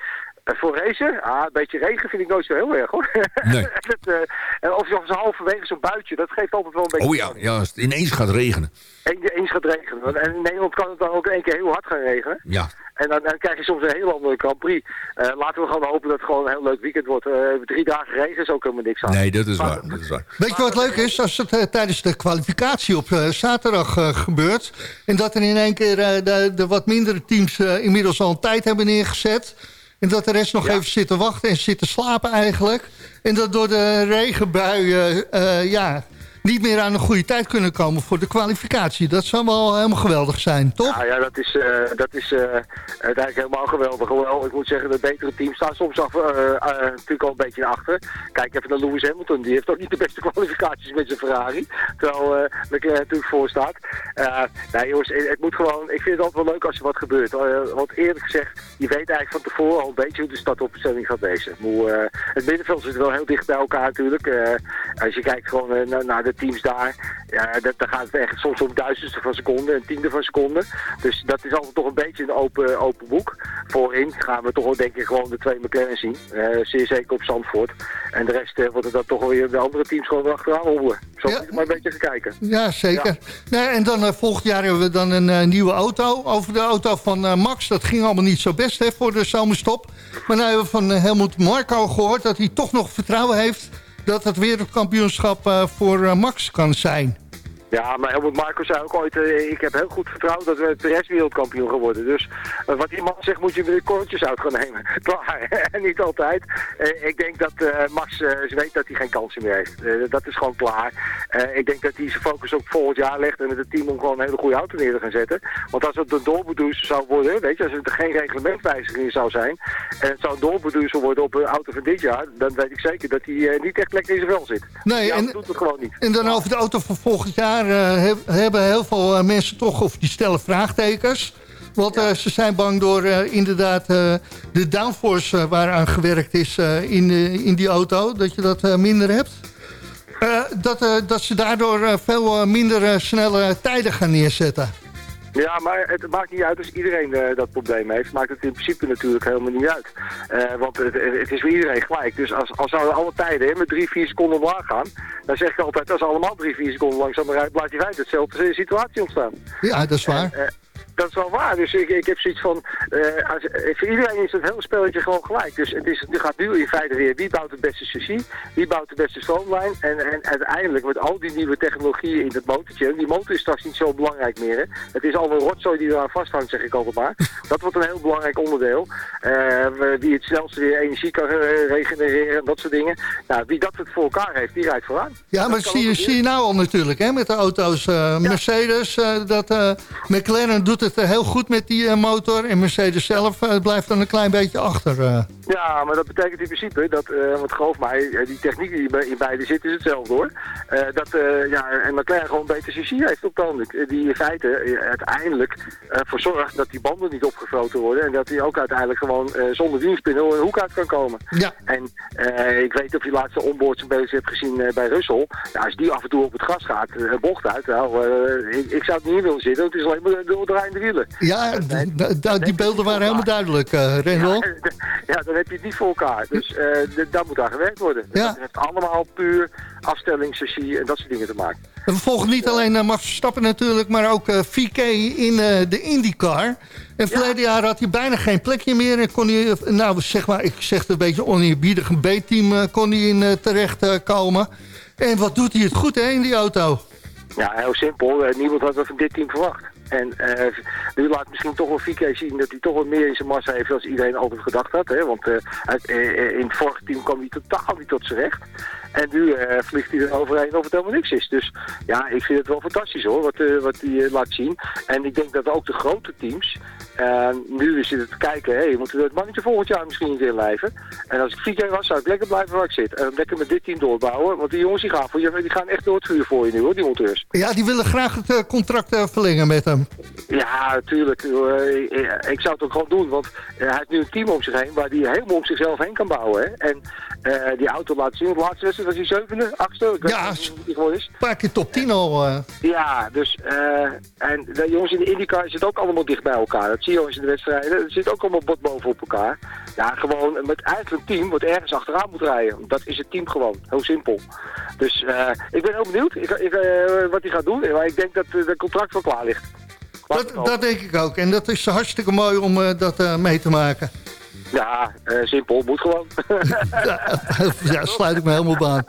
J: Eh, voor racen, ah, een beetje regen vind ik nooit zo heel erg hoor.
G: Nee. *laughs*
J: dat, eh, en of je of halverwege zo'n buitje, dat geeft altijd wel een beetje...
G: Oh ja, ja, als het ineens gaat regenen.
J: Eens, eens gaat regenen. Want- En in Nederland kan het dan ook één keer heel hard gaan regenen.
G: Ja,
J: En dan, dan krijg je soms een heel andere Grand Prix. Eh, laten we gewoon hopen dat het gewoon een heel leuk weekend wordt. Eh, drie dagen regen is ook helemaal niks aan.
G: nee, dat is waar. Dat is waar.
F: Weet je wat leuk is? Als het eh, tijdens de kwalificatie op eh, zaterdag eh, gebeurt... en dat er in één keer eh, de, de wat mindere teams eh, inmiddels al een tijd hebben neergezet... en dat de rest nog
J: Ja.
F: even zit te wachten en zit te slapen eigenlijk... en dat door de regenbuien eh, ja, niet meer aan een goede tijd kunnen komen voor de kwalificatie. Dat zou wel helemaal geweldig zijn, toch?
J: Nou ja, dat is, eh, dat is uiteindelijk helemaal geweldig. Hoewel, ik moet zeggen, de betere teams staan soms af, eh, natuurlijk al een beetje achter. Kijk even naar Lewis Hamilton, die heeft ook niet de beste *laughs* kwalificaties met zijn Ferrari. Terwijl uh, Leclerc natuurlijk voor staat. Nee jongens, het, het moet gewoon, ik vind het altijd wel leuk als er wat gebeurt. Want eerlijk gezegd, je weet eigenlijk van tevoren al een beetje hoe de startopstelling gaat wezen. Het middenveld zit wel heel dicht bij elkaar natuurlijk. Als je kijkt gewoon naar de teams daar, ja, dat, dan gaat het echt soms om duizendste van seconde en tiende van seconde. Dus dat is altijd toch een beetje een open, open boek. Voorin gaan we toch wel denk ik gewoon de twee McLaren zien. Eh, zeer zeker op Zandvoort. En de rest eh, wordt het dan toch wel weer de andere teams gewoon achteraan hobbelen. Zo
F: Ja.
J: maar een beetje gaan kijken.
F: Ja, zeker. Nee, en dan eh, volgend jaar hebben we dan een eh, nieuwe auto. Over de auto van eh, Max, dat ging allemaal niet zo best hè, voor de zomerstop. Maar nu hebben we van eh, Helmut Marko gehoord dat hij toch nog vertrouwen heeft... dat het wereldkampioenschap eh, voor eh, Max kan zijn.
J: Ja, maar Helmut Marko zei ook ooit, eh, ik heb heel goed vertrouwen dat we Perez wereldkampioen gaan worden. Dus eh, wat die man zegt moet je weer de korreltjes uit gaan nemen. *laughs* Klaar, *laughs* niet altijd. Eh, ik denk dat Max weet dat hij geen kansen meer heeft. Dat is gewoon klaar. Ik denk dat hij zijn focus op volgend jaar legt en met het team om gewoon een hele goede auto neer te gaan zetten. Want als het een doorbedoezer zou worden, weet je, als het geen reglementwijziging zou zijn en het zou een doorbedoezer worden op een auto van dit jaar, dan weet ik zeker dat hij niet echt lekker in zijn vel zit.
F: Nee, en-
J: doet het gewoon niet.
F: En dan over de auto van volgend jaar eh, heb- hebben heel veel eh, mensen toch, of die stellen vraagtekens. Want eh, ze zijn bang door eh, inderdaad eh, de downforce eh, waaraan gewerkt is eh, in, eh, in die auto, dat je dat eh, minder hebt. Eh, dat, eh, dat ze daardoor eh, veel eh, minder eh, snelle tijden gaan neerzetten.
J: Ja, maar het maakt niet uit als iedereen eh, dat probleem heeft. Maakt het in principe natuurlijk helemaal niet uit. Eh, want het, het is voor iedereen gelijk. Dus als, als zouden alle tijden hè, met drie, vier seconden omlaag gaan... dan zeg ik altijd, als allemaal drie, vier seconden langzamer rijden... blijft in feite hetzelfde situatie ontstaan.
F: Ja, dat is waar.
J: Eh, dat is wel waar. Dus ik, ik heb zoiets van, eh, als, eh, voor iedereen is het hele spelletje gewoon gelijk. Dus het, is, het gaat nu in feite weer, wie bouwt het beste chassis, wie bouwt de beste stroomlijn. En, en uiteindelijk met al die nieuwe technologieën in het motortje, die motor is straks niet zo belangrijk meer. Hè. Het is al een rotzooi die eraan vasthangt, zeg ik altijd maar. *laughs* Dat wordt een heel belangrijk onderdeel. Eh, we- wie het snelste weer energie kan eh, regenereren en dat soort dingen. Nou, wie dat het voor elkaar heeft, die rijdt vooraan.
F: Ja, maar
J: Dat
F: dat zie je, zie je nou al natuurlijk hè, met de auto's. eh, Mercedes, eh, dat, eh, McLaren doet het eh, heel goed met die eh, motor. En Mercedes zelf eh, blijft dan een klein beetje achter.
J: Ja, maar dat betekent in principe dat, eh, want geloof mij, eh, die techniek die in beide zit is hetzelfde hoor. Eh, dat, ja, en McLaren gewoon beter chassis heeft op het ogenblik. Eh, Die in feite uiteindelijk eh voor zorgt dat die banden niet opgevroten worden. En dat die ook uiteindelijk gewoon zonder wielspinnen een hoek uit kan komen.
F: Ja.
J: En ik weet of je laatste onboards een beetje hebt gezien bij Russell. Ja, als die af en toe op het gas gaat, bocht uit, nou, ik, ik zou het niet in willen zitten. want Het is alleen maar de draaiende wielen.
F: Ja, die beelden waren helemaal duidelijk, Rendel.
J: Ja, *laughs* dan heb je het niet voor elkaar. Dus d- daar moet aan gewerkt worden. Dus
F: Ja.
J: Dat heeft allemaal puur afstellingssessie en dat soort dingen te maken.
F: En we volgen niet alleen eh, Max Verstappen natuurlijk, maar ook eh VK in de IndyCar. En verleden jaar had hij bijna geen plekje meer. En kon hij, nou zeg maar, ik zeg het een beetje oneerbiedig, een B-team kon hij in terecht komen. En wat doet hij het goed hè, in die auto?
J: Ja, heel simpel. Niemand had dat van dit team verwacht. En eh, nu laat misschien toch wel zien dat hij toch wat meer in zijn massa heeft dan iedereen altijd gedacht had. Hè? Want eh, uit, eh, in het vorige team kwam hij totaal niet tot zijn recht. En nu vliegt hij er overheen of het helemaal niks is. Dus ja, ik vind het wel fantastisch hoor, wat, wat hij laat zien. En ik denk dat ook de grote teams eh, nu zitten te kijken, hé, hey, moeten we het mannetje volgend jaar misschien niet inlijven? En als ik VK was, zou ik lekker blijven waar ik zit. En lekker met dit team doorbouwen. Want die jongens die gaan, voor je, die gaan echt door het vuur voor je nu hoor, die monteurs.
F: Ja, die willen graag het eh, contract eh, verlengen met hem.
J: Ja, natuurlijk. Eh, ik- zou het ook gewoon doen, want hij heeft nu een team om zich heen waar hij helemaal om zichzelf heen kan bouwen. Hè? En die auto laat zien, de laatste wedstrijd was hij zevende, achtste, ik weet
F: Ja,
J: niet die gewoon is.
F: Een paar keer top 10 al.
J: Ja, dus eh, en de jongens in de IndyCar zitten ook allemaal dicht bij elkaar. In de wedstrijden. Er zit ook allemaal bot boven op elkaar. Ja, gewoon met eigenlijk een team wat ergens achteraan moet rijden. Dat is het team gewoon. Heel simpel. Dus eh, ik ben heel benieuwd ik, ik, eh, wat hij gaat doen. Maar ik denk dat eh, de contract wel klaar ligt.
F: Dat, dat denk ik ook. En dat is hartstikke mooi om dat mee te maken.
J: Ja, eh, simpel. Moet gewoon. *laughs*
F: ja, sluit ik me helemaal bij aan.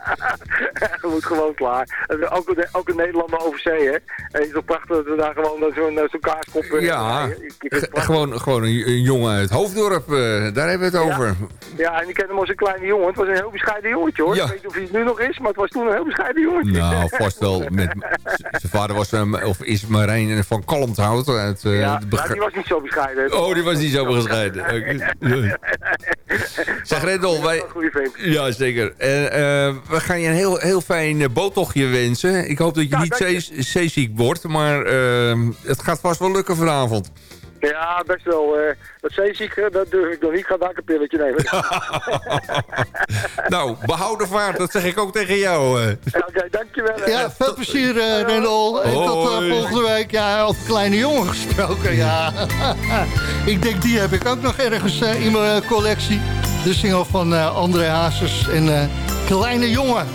J: dat *laughs* moet gewoon klaar. Ook, een- ook een Nederlander over zee, hè. En het is toch prachtig dat we daar gewoon zo'n zo'n kaaskop... eh,
G: Ja,
J: rijden. Ik- ik vind het
G: Ge-
J: prachtig.
G: gewoon, gewoon een, een jongen uit Hoofddorp, eh, daar hebben we het over.
J: Ja, en ik ken hem als een kleine jongen. Het was een heel bescheiden jongetje, hoor.
G: Ja.
J: Ik weet niet of hij het nu nog is, maar het was toen een heel bescheiden jongetje.
G: Nou, *laughs* vast wel. Met, zijn vader was, um, of is Marijn van Kalmthout. Uit, eh,
J: ja,
G: de
J: die was niet zo bescheiden.
G: Oh, die was niet zo bescheiden. *laughs* Zeg Rendel, wij... Ja, zeker. En, eh, we gaan je een heel, heel fijn eh, boottochtje wensen. Ik hoop dat je
J: Ja,
G: niet zeeziek wordt, maar eh, het gaat vast wel lukken vanavond.
J: Ja, best wel. eh dat zeeziek, eh, dat durf ik nog niet. Ik ga daar een pilletje nemen. *laughs*
G: nou, behouden vaart, dat zeg ik ook tegen jou. eh.
J: Ja, Oké, dankjewel. hè.
F: Ja, veel plezier, Rendel. En tot volgende week. Ja, over kleine jongen gesproken, ja. *laughs* ik denk, die heb ik ook nog ergens in mijn collectie. De single van eh, André Hazes en eh, Kleine Jongen.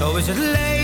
M: Zo is het leven,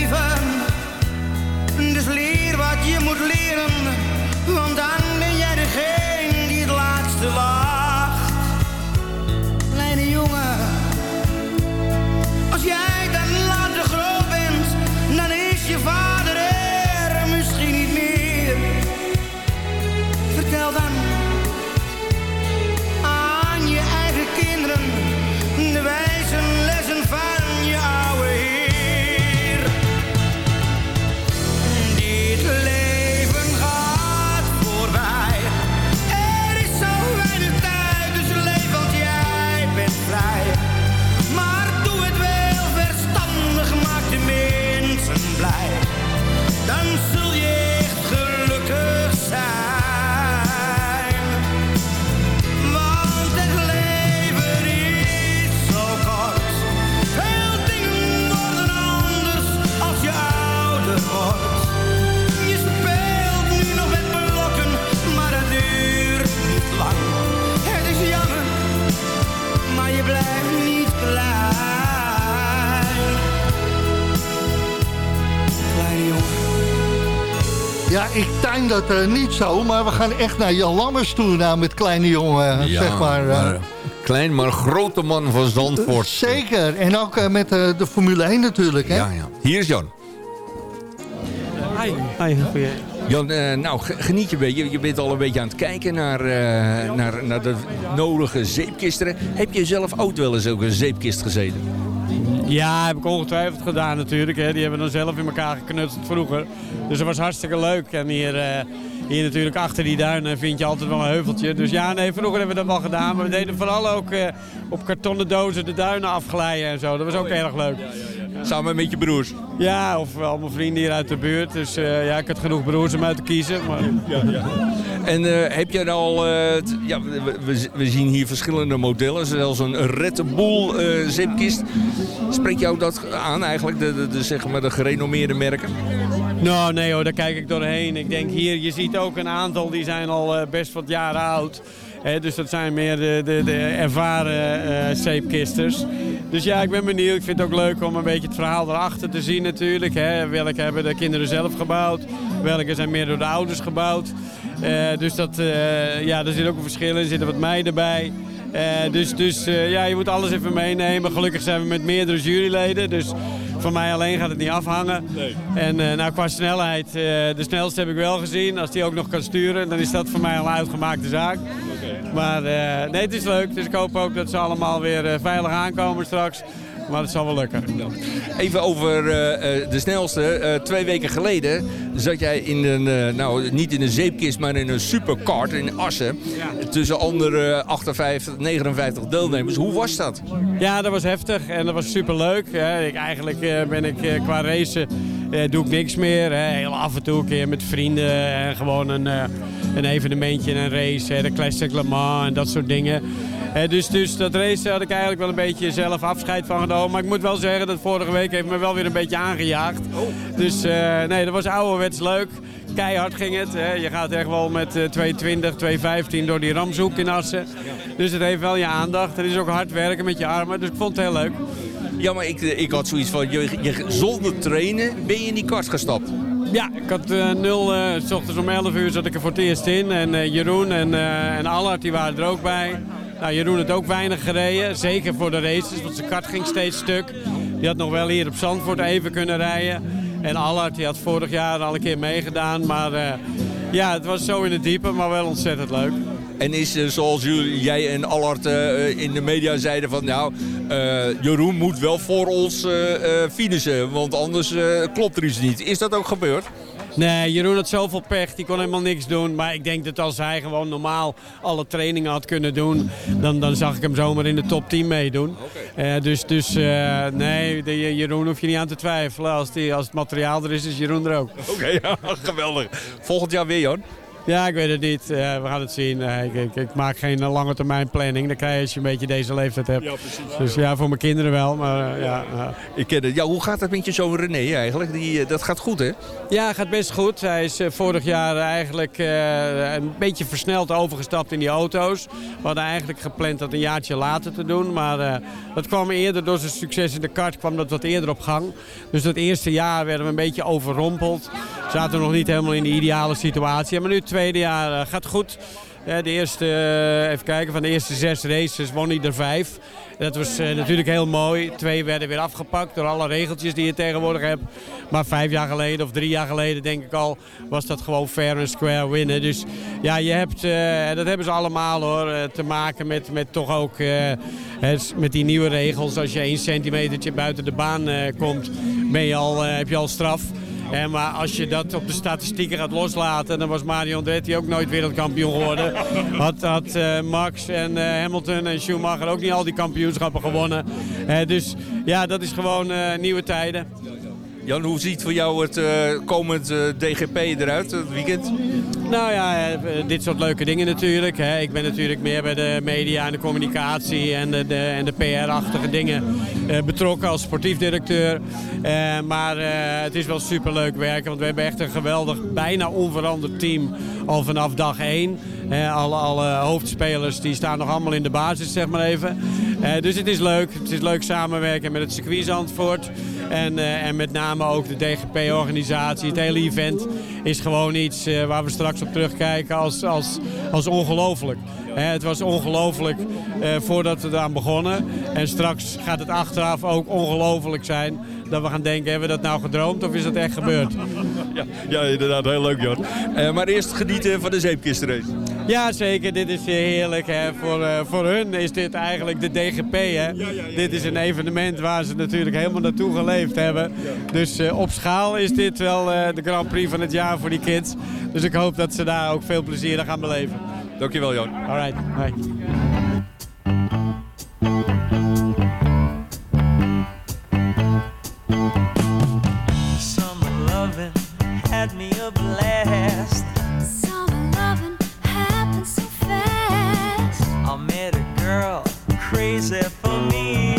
M: dat
F: eh, niet zo, maar we gaan echt naar Jan Lammers toe nou, met kleine jongen,
G: Ja,
F: zeg maar. eh.
G: maar klein, maar grote man van Zandvoort.
F: Zeker, en ook eh, met de Formule 1 natuurlijk, hè?
G: Ja, ja. Hier is Jan.
N: Hi. Hi, goeie.
G: Jan, eh, nou, ge- geniet je een beetje. Je bent al een beetje aan het kijken naar, eh, naar, naar de nodige zeepkisten. Heb je zelf ook wel eens ook een zeepkist gezeten?
N: Ja, heb ik ongetwijfeld gedaan natuurlijk. Hè. Die hebben dan zelf in elkaar geknutseld vroeger. Dus dat was hartstikke leuk. En hier, eh, hier natuurlijk achter die duinen vind je altijd wel een heuveltje. Dus ja, nee, vroeger hebben we dat wel gedaan. Maar we deden vooral ook eh, op kartonnen dozen de duinen afglijden en zo. Dat was ook erg leuk.
G: Samen met je broers?
N: Ja, of al mijn vrienden hier uit de buurt. Dus eh, ja, ik had genoeg broers om uit te kiezen. Maar...
G: En eh, heb je al... eh, ja, we, we- zien hier verschillende modellen. Zelfs een Red Bull zeepkist. Spreekt jou dat aan eigenlijk? De, de, de, zeg maar de gerenommeerde merken?
N: Nou, nee hoor, daar kijk ik doorheen. Ik denk hier, je ziet ook een aantal die zijn al best wat jaren oud. Hè, dus dat zijn meer de, de, de ervaren eh zeepkisters. Dus ja, ik ben benieuwd. Ik vind het ook leuk om een beetje het verhaal erachter te zien natuurlijk. Hè. Welke hebben de kinderen zelf gebouwd? Welke zijn meer door de ouders gebouwd? Eh, dus dat, eh, ja, er zit ook een verschil in. Er zitten wat meiden bij. Dus dus ja, je moet alles even meenemen. Gelukkig zijn we met meerdere juryleden. Dus van mij alleen gaat het niet afhangen. En eh, nou, qua snelheid, de snelste heb ik wel gezien. Als die ook nog kan sturen, dan is dat voor mij al een uitgemaakte zaak. Maar eh, nee, het is leuk. Dus ik hoop ook dat ze allemaal weer eh, veilig aankomen straks. Maar het zal wel lukken.
G: Even over eh, de snelste. Twee weken geleden zat jij in een, nou niet in een zeepkist, maar in een superkart in Assen. Tussen andere 58, 59 deelnemers. Hoe was dat?
N: Ja, dat was heftig en dat was superleuk. hè. Ik, eigenlijk ben ik qua racen doe ik niks meer. hè. Heel af en toe een keer met vrienden en gewoon een, eh, een evenementje en een race. hè. De Classic Le Mans en dat soort dingen. Eh, dus, dus dat race had ik eigenlijk wel een beetje zelf afscheid van genomen. Maar ik moet wel zeggen dat vorige week heeft me wel weer een beetje aangejaagd. Dus eh, nee, dat was ouderwets leuk. Keihard ging het. Hè. Je gaat echt wel met eh, 220, 215 door die ramzoek in Assen. Dus het heeft wel je aandacht. Het is ook hard werken met je armen. Dus ik vond het heel leuk.
G: Ja, maar ik, ik had zoiets van, je, zonder trainen ben je in die kart gestapt.
N: Ja, ik had eh, nul, eh, s ochtends om 11 uur zat ik er voor het eerst in. En eh, Jeroen en, eh en Allard die waren er ook bij. Nou, Jeroen had ook weinig gereden, zeker voor de races, want zijn kart ging steeds stuk. Die had nog wel hier op Zandvoort even kunnen rijden. En Allard die had vorig jaar al een keer meegedaan. Maar eh, ja, het was zo in het diepe, maar wel ontzettend leuk.
G: En is eh, zoals jullie, jij en Allard eh, in de media zeiden van... nou, eh, Jeroen moet wel voor ons eh eh, finishen, want anders eh, klopt er iets niet. Is dat ook gebeurd?
N: Nee, Jeroen had zoveel pech, die kon helemaal niks doen. Maar ik denk dat als hij gewoon normaal alle trainingen had kunnen doen... dan, dan zag ik hem zomaar in de top 10 meedoen. Eh, dus dus eh, nee, de, Jeroen hoef je niet aan te twijfelen. Als, die, als het materiaal er is, is Jeroen er ook.
G: Oké, *laughs* ja, geweldig. Volgend jaar weer, Jan?
N: Ja, ik weet het niet. Eh, we gaan het zien. Eh, ik, ik, ik maak geen eh, lange termijn planning. Dat krijg je als je een beetje deze leeftijd hebt. Dus ja, voor mijn kinderen wel. Maar eh, ja, ja.
G: Ik ken het. Ja, hoe gaat het met je zoon René eigenlijk? Die, dat gaat goed, hè?
N: Ja, gaat best goed. Hij is vorig jaar eigenlijk eh, een beetje versneld overgestapt in die auto's. We hadden eigenlijk gepland dat een jaartje later te doen. Maar eh, dat kwam eerder door zijn succes in de kart, kwam dat wat eerder op gang. Dus dat eerste jaar werden we een beetje overrompeld. Zaten we nog niet helemaal in de ideale situatie. Maar nu het tweede jaar eh, gaat goed. Eh, de eerste, eh, even kijken, van de eerste zes races won hij er vijf. Dat was natuurlijk heel mooi. Twee werden weer afgepakt door alle regeltjes die je tegenwoordig hebt. Maar vijf jaar geleden of drie jaar geleden denk ik al, was dat gewoon fair and square winnen. Dus ja, je hebt, dat hebben ze allemaal hoor, te maken met, met toch ook met die nieuwe regels. Als je één centimetertje buiten de baan komt, ben je al, heb je al straf. Eh, maar als je dat op de statistieken gaat loslaten, dan was Mario Andretti ook nooit wereldkampioen geworden. Had, had eh, Max en eh, Hamilton en Schumacher ook niet al die kampioenschappen gewonnen. Dus ja, dat is gewoon eh, nieuwe tijden.
G: Jan, hoe ziet voor jou het eh, komend eh, DGP eruit, het weekend?
N: Nou ja, eh, dit soort leuke dingen natuurlijk. Hè. Ik ben natuurlijk meer bij de media en de communicatie en de, en de PR-achtige dingen betrokken als sportief directeur. Maar het is wel superleuk werken, want we hebben echt een geweldig, bijna onveranderd team al vanaf dag 1. Alle, alle hoofdspelers die staan nog allemaal in de basis, zeg maar even. Eh, dus het is leuk. Het is leuk samenwerken met het circuit Zandvoort. En, eh, en met name ook de DGP-organisatie. Het hele event is gewoon iets eh, waar we straks op terugkijken als, als, als ongelooflijk. het was ongelooflijk voordat we eraan begonnen. En straks gaat het achteraf ook ongelooflijk zijn dat we gaan denken, hebben we dat nou gedroomd of is dat echt gebeurd?
O: Ja, ja inderdaad, heel leuk Jan. maar eerst genieten van de zeepkistrace.
N: Ja, zeker. Dit is heerlijk. Hè. Voor, eh, voor hun is dit eigenlijk de DGP. Hè. dit is een evenement waar ze natuurlijk helemaal naartoe geleefd hebben. Dus eh, op schaal is dit wel eh, de Grand Prix van het jaar voor die kids. Dus ik hoop dat ze daar ook veel plezier aan gaan beleven.
O: Dankjewel Jan.
N: Alright, bye.
P: Girl crazy for me.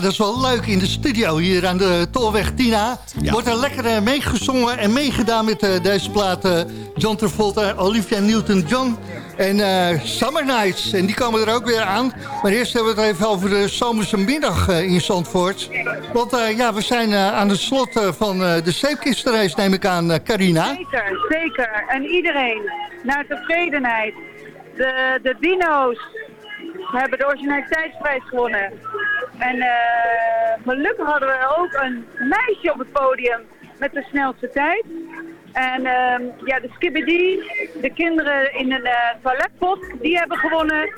F: Dat is wel leuk in de studio hier aan de Tolweg Tina. Wordt er lekker eh, meegezongen en meegedaan met eh, deze plaat. eh, John Travolta, Olivia Newton-John en eh, Summer Nights. En die komen er ook weer aan. Maar eerst hebben we het even over de zomerse middag in Zandvoort. Want eh, ja, we zijn eh, aan het slot van eh, de zeepkistenrace, neem ik aan, eh, Carina.
I: Zeker, zeker. En iedereen naar tevredenheid. De, de dino's hebben de originaliteitsprijs gewonnen. En eh, gelukkig hadden we ook een meisje op het podium met de snelste tijd. En ehm, ja, de Skibbity, de kinderen in een eh, toiletpot, die hebben gewonnen.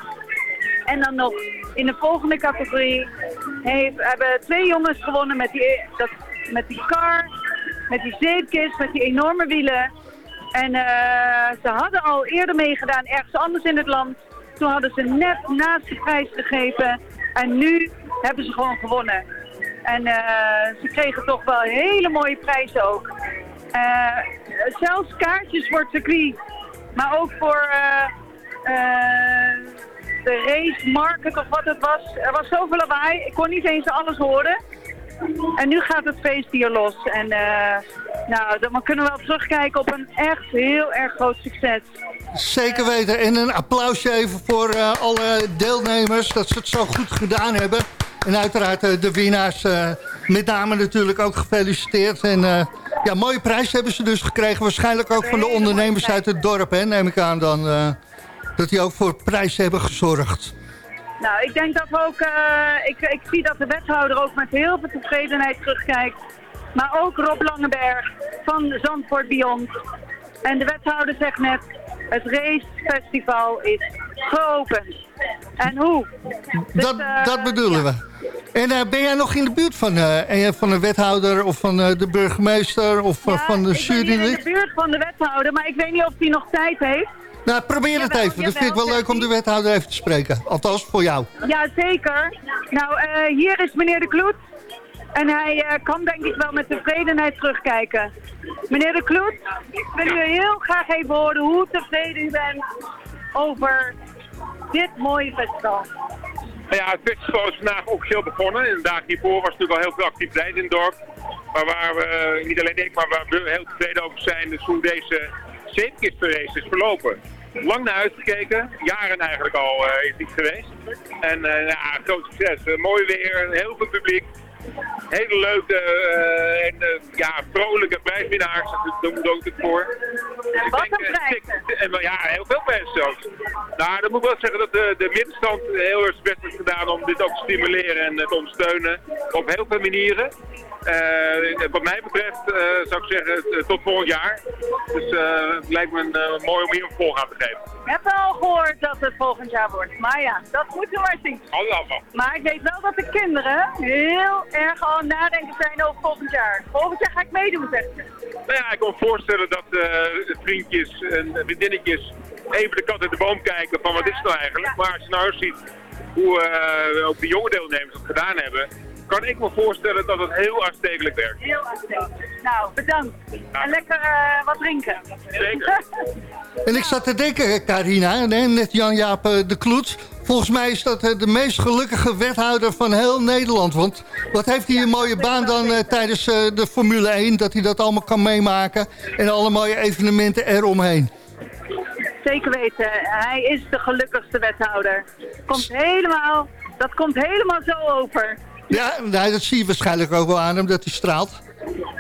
I: En dan nog in de volgende categorie heeft, hebben twee jongens gewonnen met die, dat, met die car, met die zeepkist, met die enorme wielen. En eh, ze hadden al eerder meegedaan ergens anders in het land. Toen hadden ze net naast de prijs gegeven. En nu hebben ze gewoon gewonnen. En eh, ze kregen toch wel hele mooie prijzen ook. Eh, zelfs kaartjes voor het circuit. Maar ook voor eh, de race market of wat het was. Er was zoveel lawaai. Ik kon niet eens alles horen. En nu gaat het feest hier los. En nou, dan kunnen we wel terugkijken op een echt heel erg groot succes.
F: Zeker weten. En een applausje even voor alle deelnemers dat ze het zo goed gedaan hebben. En uiteraard eh, de winnaars eh, met name natuurlijk ook gefeliciteerd. En eh, ja, mooie prijs hebben ze dus gekregen. Waarschijnlijk ook van de ondernemers uit het dorp, hè, neem ik aan dan. dat die ook voor prijzen hebben gezorgd.
I: Nou, ik denk dat we ook, ik, ik zie dat de wethouder ook met heel veel tevredenheid terugkijkt. Maar ook Rob Langenberg van Zandvoort Beyond. En de wethouder zegt net, het racefestival is geopend. En hoe? Dus,
F: Dat,
I: eh,
F: dat bedoelen we. En eh, ben jij nog in de buurt van, eh, van een wethouder of van de burgemeester of van de
I: Ik ben in de buurt van de wethouder, maar ik weet niet of hij nog tijd heeft.
F: Nou, probeer het
I: Jawel,
F: even. Dat vind ik wel leuk om de wethouder even te spreken. Althans, voor jou.
I: Ja, zeker. Nou, hier is meneer De Kloet. En hij kan denk ik wel met tevredenheid terugkijken. Meneer De Kloet, ik wil u heel graag even horen hoe tevreden u bent over dit mooie festival.
Q: Nou ja, het festival is vandaag officieel begonnen. En de dagen hiervoor was natuurlijk al heel veel activiteit in het dorp. Maar waar we, eh, niet alleen ik, maar waar we heel tevreden over zijn, is hoe deze zeepkistrace is verlopen. Lang naar uitgekeken, jaren eigenlijk al eh, is die geweest. En eh, ja, groot succes. Mooi weer, heel veel publiek. Hele leuke eh, en eh, ja, vrolijke prijswinnaars, daar moet ook het voor.
I: En wat een
Q: eh,
I: prijs.
Q: en, ja, heel veel prijzen zelfs. Nou, dan moet ik wel zeggen dat de, de middenstand heel erg zijn best heeft gedaan om dit ook te stimuleren en te ondersteunen. Op heel veel manieren. Eh, wat mij betreft eh, zou ik zeggen eh, tot volgend jaar. Dus het lijkt me een, mooi om hier een volg aan te geven.
I: Ik heb wel gehoord dat het volgend jaar wordt. Maar ja, dat moeten we maar zien.
Q: Allemaal.
I: Maar ik weet wel dat de kinderen heel erg al nadenken zijn over volgend jaar. Volgend jaar ga ik meedoen, zegt ze.
Q: Nou ja, ik kan me voorstellen dat vriendjes en vriendinnetjes even de kat uit de boom kijken van wat is het nou eigenlijk. Maar als je nou ziet hoe ook de jonge deelnemers het gedaan hebben, kan ik me voorstellen dat het heel aanstekelijk werkt.
I: Heel uitstekend. Nou, bedankt. En lekker eh, wat drinken.
Q: Zeker. *laughs*
F: En ik zat te denken, Carina, hè, net Jan-Jaap eh, de Kloet. Volgens mij is dat eh, de meest gelukkige wethouder van heel Nederland. Want wat heeft hij een mooie baan dan eh, tijdens eh, de Formule 1... dat hij dat allemaal kan meemaken en alle mooie evenementen eromheen.
I: Zeker weten. Hij is de gelukkigste wethouder. Komt helemaal, dat komt helemaal zo over.
F: Ja, dat zie je waarschijnlijk ook wel aan hem, dat hij straalt.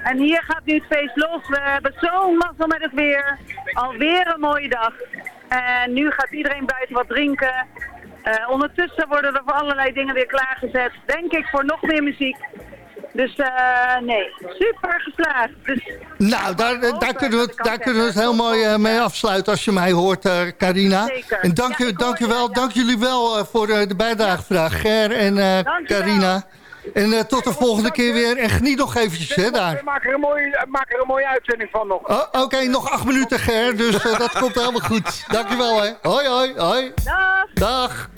I: En hier gaat nu het feest los. We hebben zo'n mazzel met het weer. Alweer een mooie dag. En nu gaat iedereen buiten wat drinken. Eh, ondertussen worden er voor allerlei dingen weer klaargezet. Denk ik voor nog meer muziek. Dus eh, nee, super geslaagd. Dus
F: Nou, daar, daar, kunnen, we, het- daar kunnen we het heel mooi eh, mee afsluiten als je mij hoort, eh, Carina.
I: Zeker.
F: En dank, je, dank je wel, dank jullie wel voor de bijdrage vandaag, Ger en. Carina. En eh, tot de volgende keer weer. En geniet nog eventjes, hè, daar.
J: Maak er een mooie, maak er een mooie uitzending van nog.
F: Oh, Oké, nog acht minuten, Ger, dus eh, dat komt helemaal goed. *laughs* Dankjewel, hè. Hoi, hoi, hoi.
I: Dag.
F: Dag.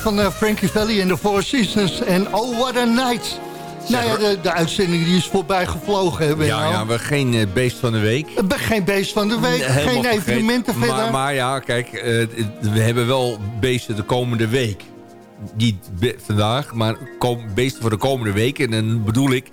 F: Van eh, Frankie Valli en de Four Seasons. En Oh, what a night. Nou ja, de, de uitzending die is voorbij gevlogen. Hè,
G: Ja,
F: Benno?
G: ja, we geen eh, beest van de week.
F: Ben geen beest van de week,
G: Nee,
F: geen
G: vergeten.
F: evenementen verder.
G: Maar, maar ja, kijk, eh, we hebben wel beesten de komende week. Niet vandaag, maar beesten voor de komende week. En dan bedoel ik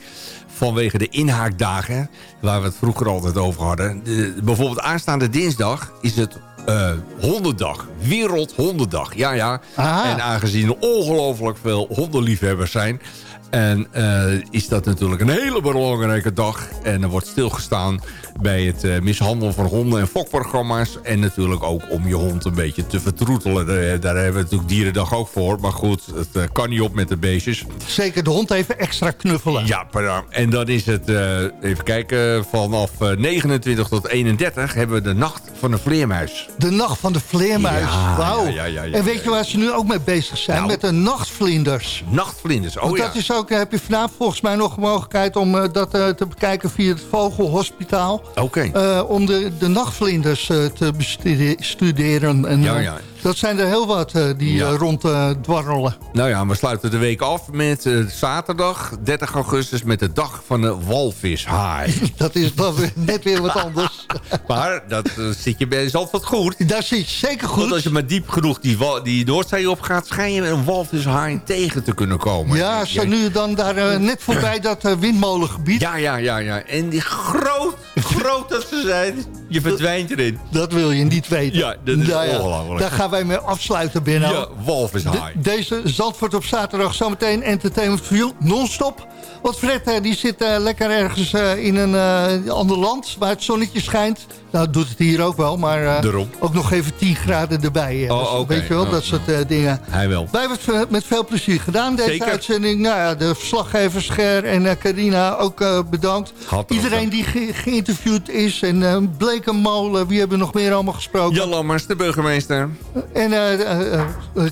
G: vanwege de inhaakdagen, waar we het vroeger altijd over hadden. De- bijvoorbeeld aanstaande dinsdag is het eh hondendag. Wereld hondendag. Ja, ja. En aangezien er ongelooflijk veel hondenliefhebbers zijn... En eh, is dat natuurlijk een hele belangrijke dag. En er wordt stilgestaan bij het eh, mishandelen van honden en fokprogramma's. En natuurlijk ook om je hond een beetje te vertroetelen. Daar, daar hebben we natuurlijk Dierendag ook voor. Maar goed, het eh, kan niet op met de beestjes.
F: Zeker de hond even extra knuffelen.
G: Ja, pardon. En dan is het, eh, even kijken, vanaf eh, 29 tot 31 hebben we de Nacht van de Vleermuis.
F: De nacht van de vleermuis.
G: Ja,
F: Wauw.
G: ja, ja,
F: en weet je waar ze nu ook mee bezig zijn?
G: Nou.
F: met de nachtvlinders.
G: Nachtvlinders, oh
F: Want
G: ja.
F: dat is ook, heb je vanavond volgens mij nog de mogelijkheid om eh, dat eh, te bekijken via het Vogelhospitaal.
G: Oké.
F: Eh, om de, de nachtvlinders eh, te bestuderen. En,
G: Ja,
F: eh,
G: ja.
F: Dat zijn er heel wat die
G: Ja.
F: rond dwarrelen.
G: Nou ja, we sluiten de week af met zaterdag 30 augustus met de dag van de walvishaai. *laughs*
F: dat is dan net weer wat anders. *laughs*
G: maar dat zit je bij Zandvoort goed.
F: Dat zit zeker goed.
G: Want als je maar diep genoeg die, die Noordzee op gaat... schijn je een walvishaai tegen te kunnen komen.
F: Ja, zo nu en dan daar net voorbij dat windmolengebied.
G: Ja, ja, ja, ja. En die groot, groot dat ze zijn, je verdwijnt erin.
F: Dat wil je niet weten.
G: Ja, dat is
F: Nou ja,
G: ongelooflijk.
F: Daar gaan wij mee afsluiten, Benno.
G: Ja, walvishaai.
F: De- deze Zandvoort op zaterdag zometeen Entertainment for You non-stop. Want Fred eh, die zit eh, lekker ergens eh, in een ander land waar het zonnetje schijnt. Nou, doet het hier ook wel, maar ook nog even 10 graden erbij.
G: Oh,
F: Dus. Weet je wel,
G: Oh,
F: dat soort dingen.
G: Hij wel.
F: Wij hebben het met veel plezier gedaan, deze
G: Zeker.
F: uitzending. Nou ja, de verslaggevers Ger en Carina ook bedankt.
G: Er
F: Iedereen die ge- geïnterviewd is. En Blekenmolen, wie hebben we nog meer allemaal gesproken?
G: Jan Lammers, de burgemeester.
F: En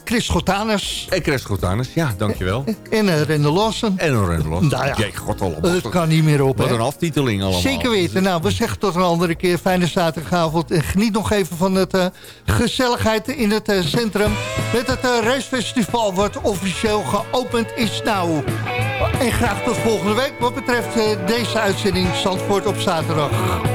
F: Chris Schotanus.
G: En Chris Grotanus, ja, dankjewel.
F: En uh, Rende Lawson.
G: En een Rendelos.
F: Nou ja.
G: Jee, god.
F: Het kan niet meer op,
G: Wat een aftiteling allemaal.
F: Zeker weten. Nou, we zeggen tot een andere keer. Fijne zaterdagavond. En geniet nog even van het eh, gezelligheid in het eh, centrum. Met het uh, racefestival wat officieel geopend is nou. En graag tot volgende week wat betreft deze uitzending Zandvoort op zaterdag.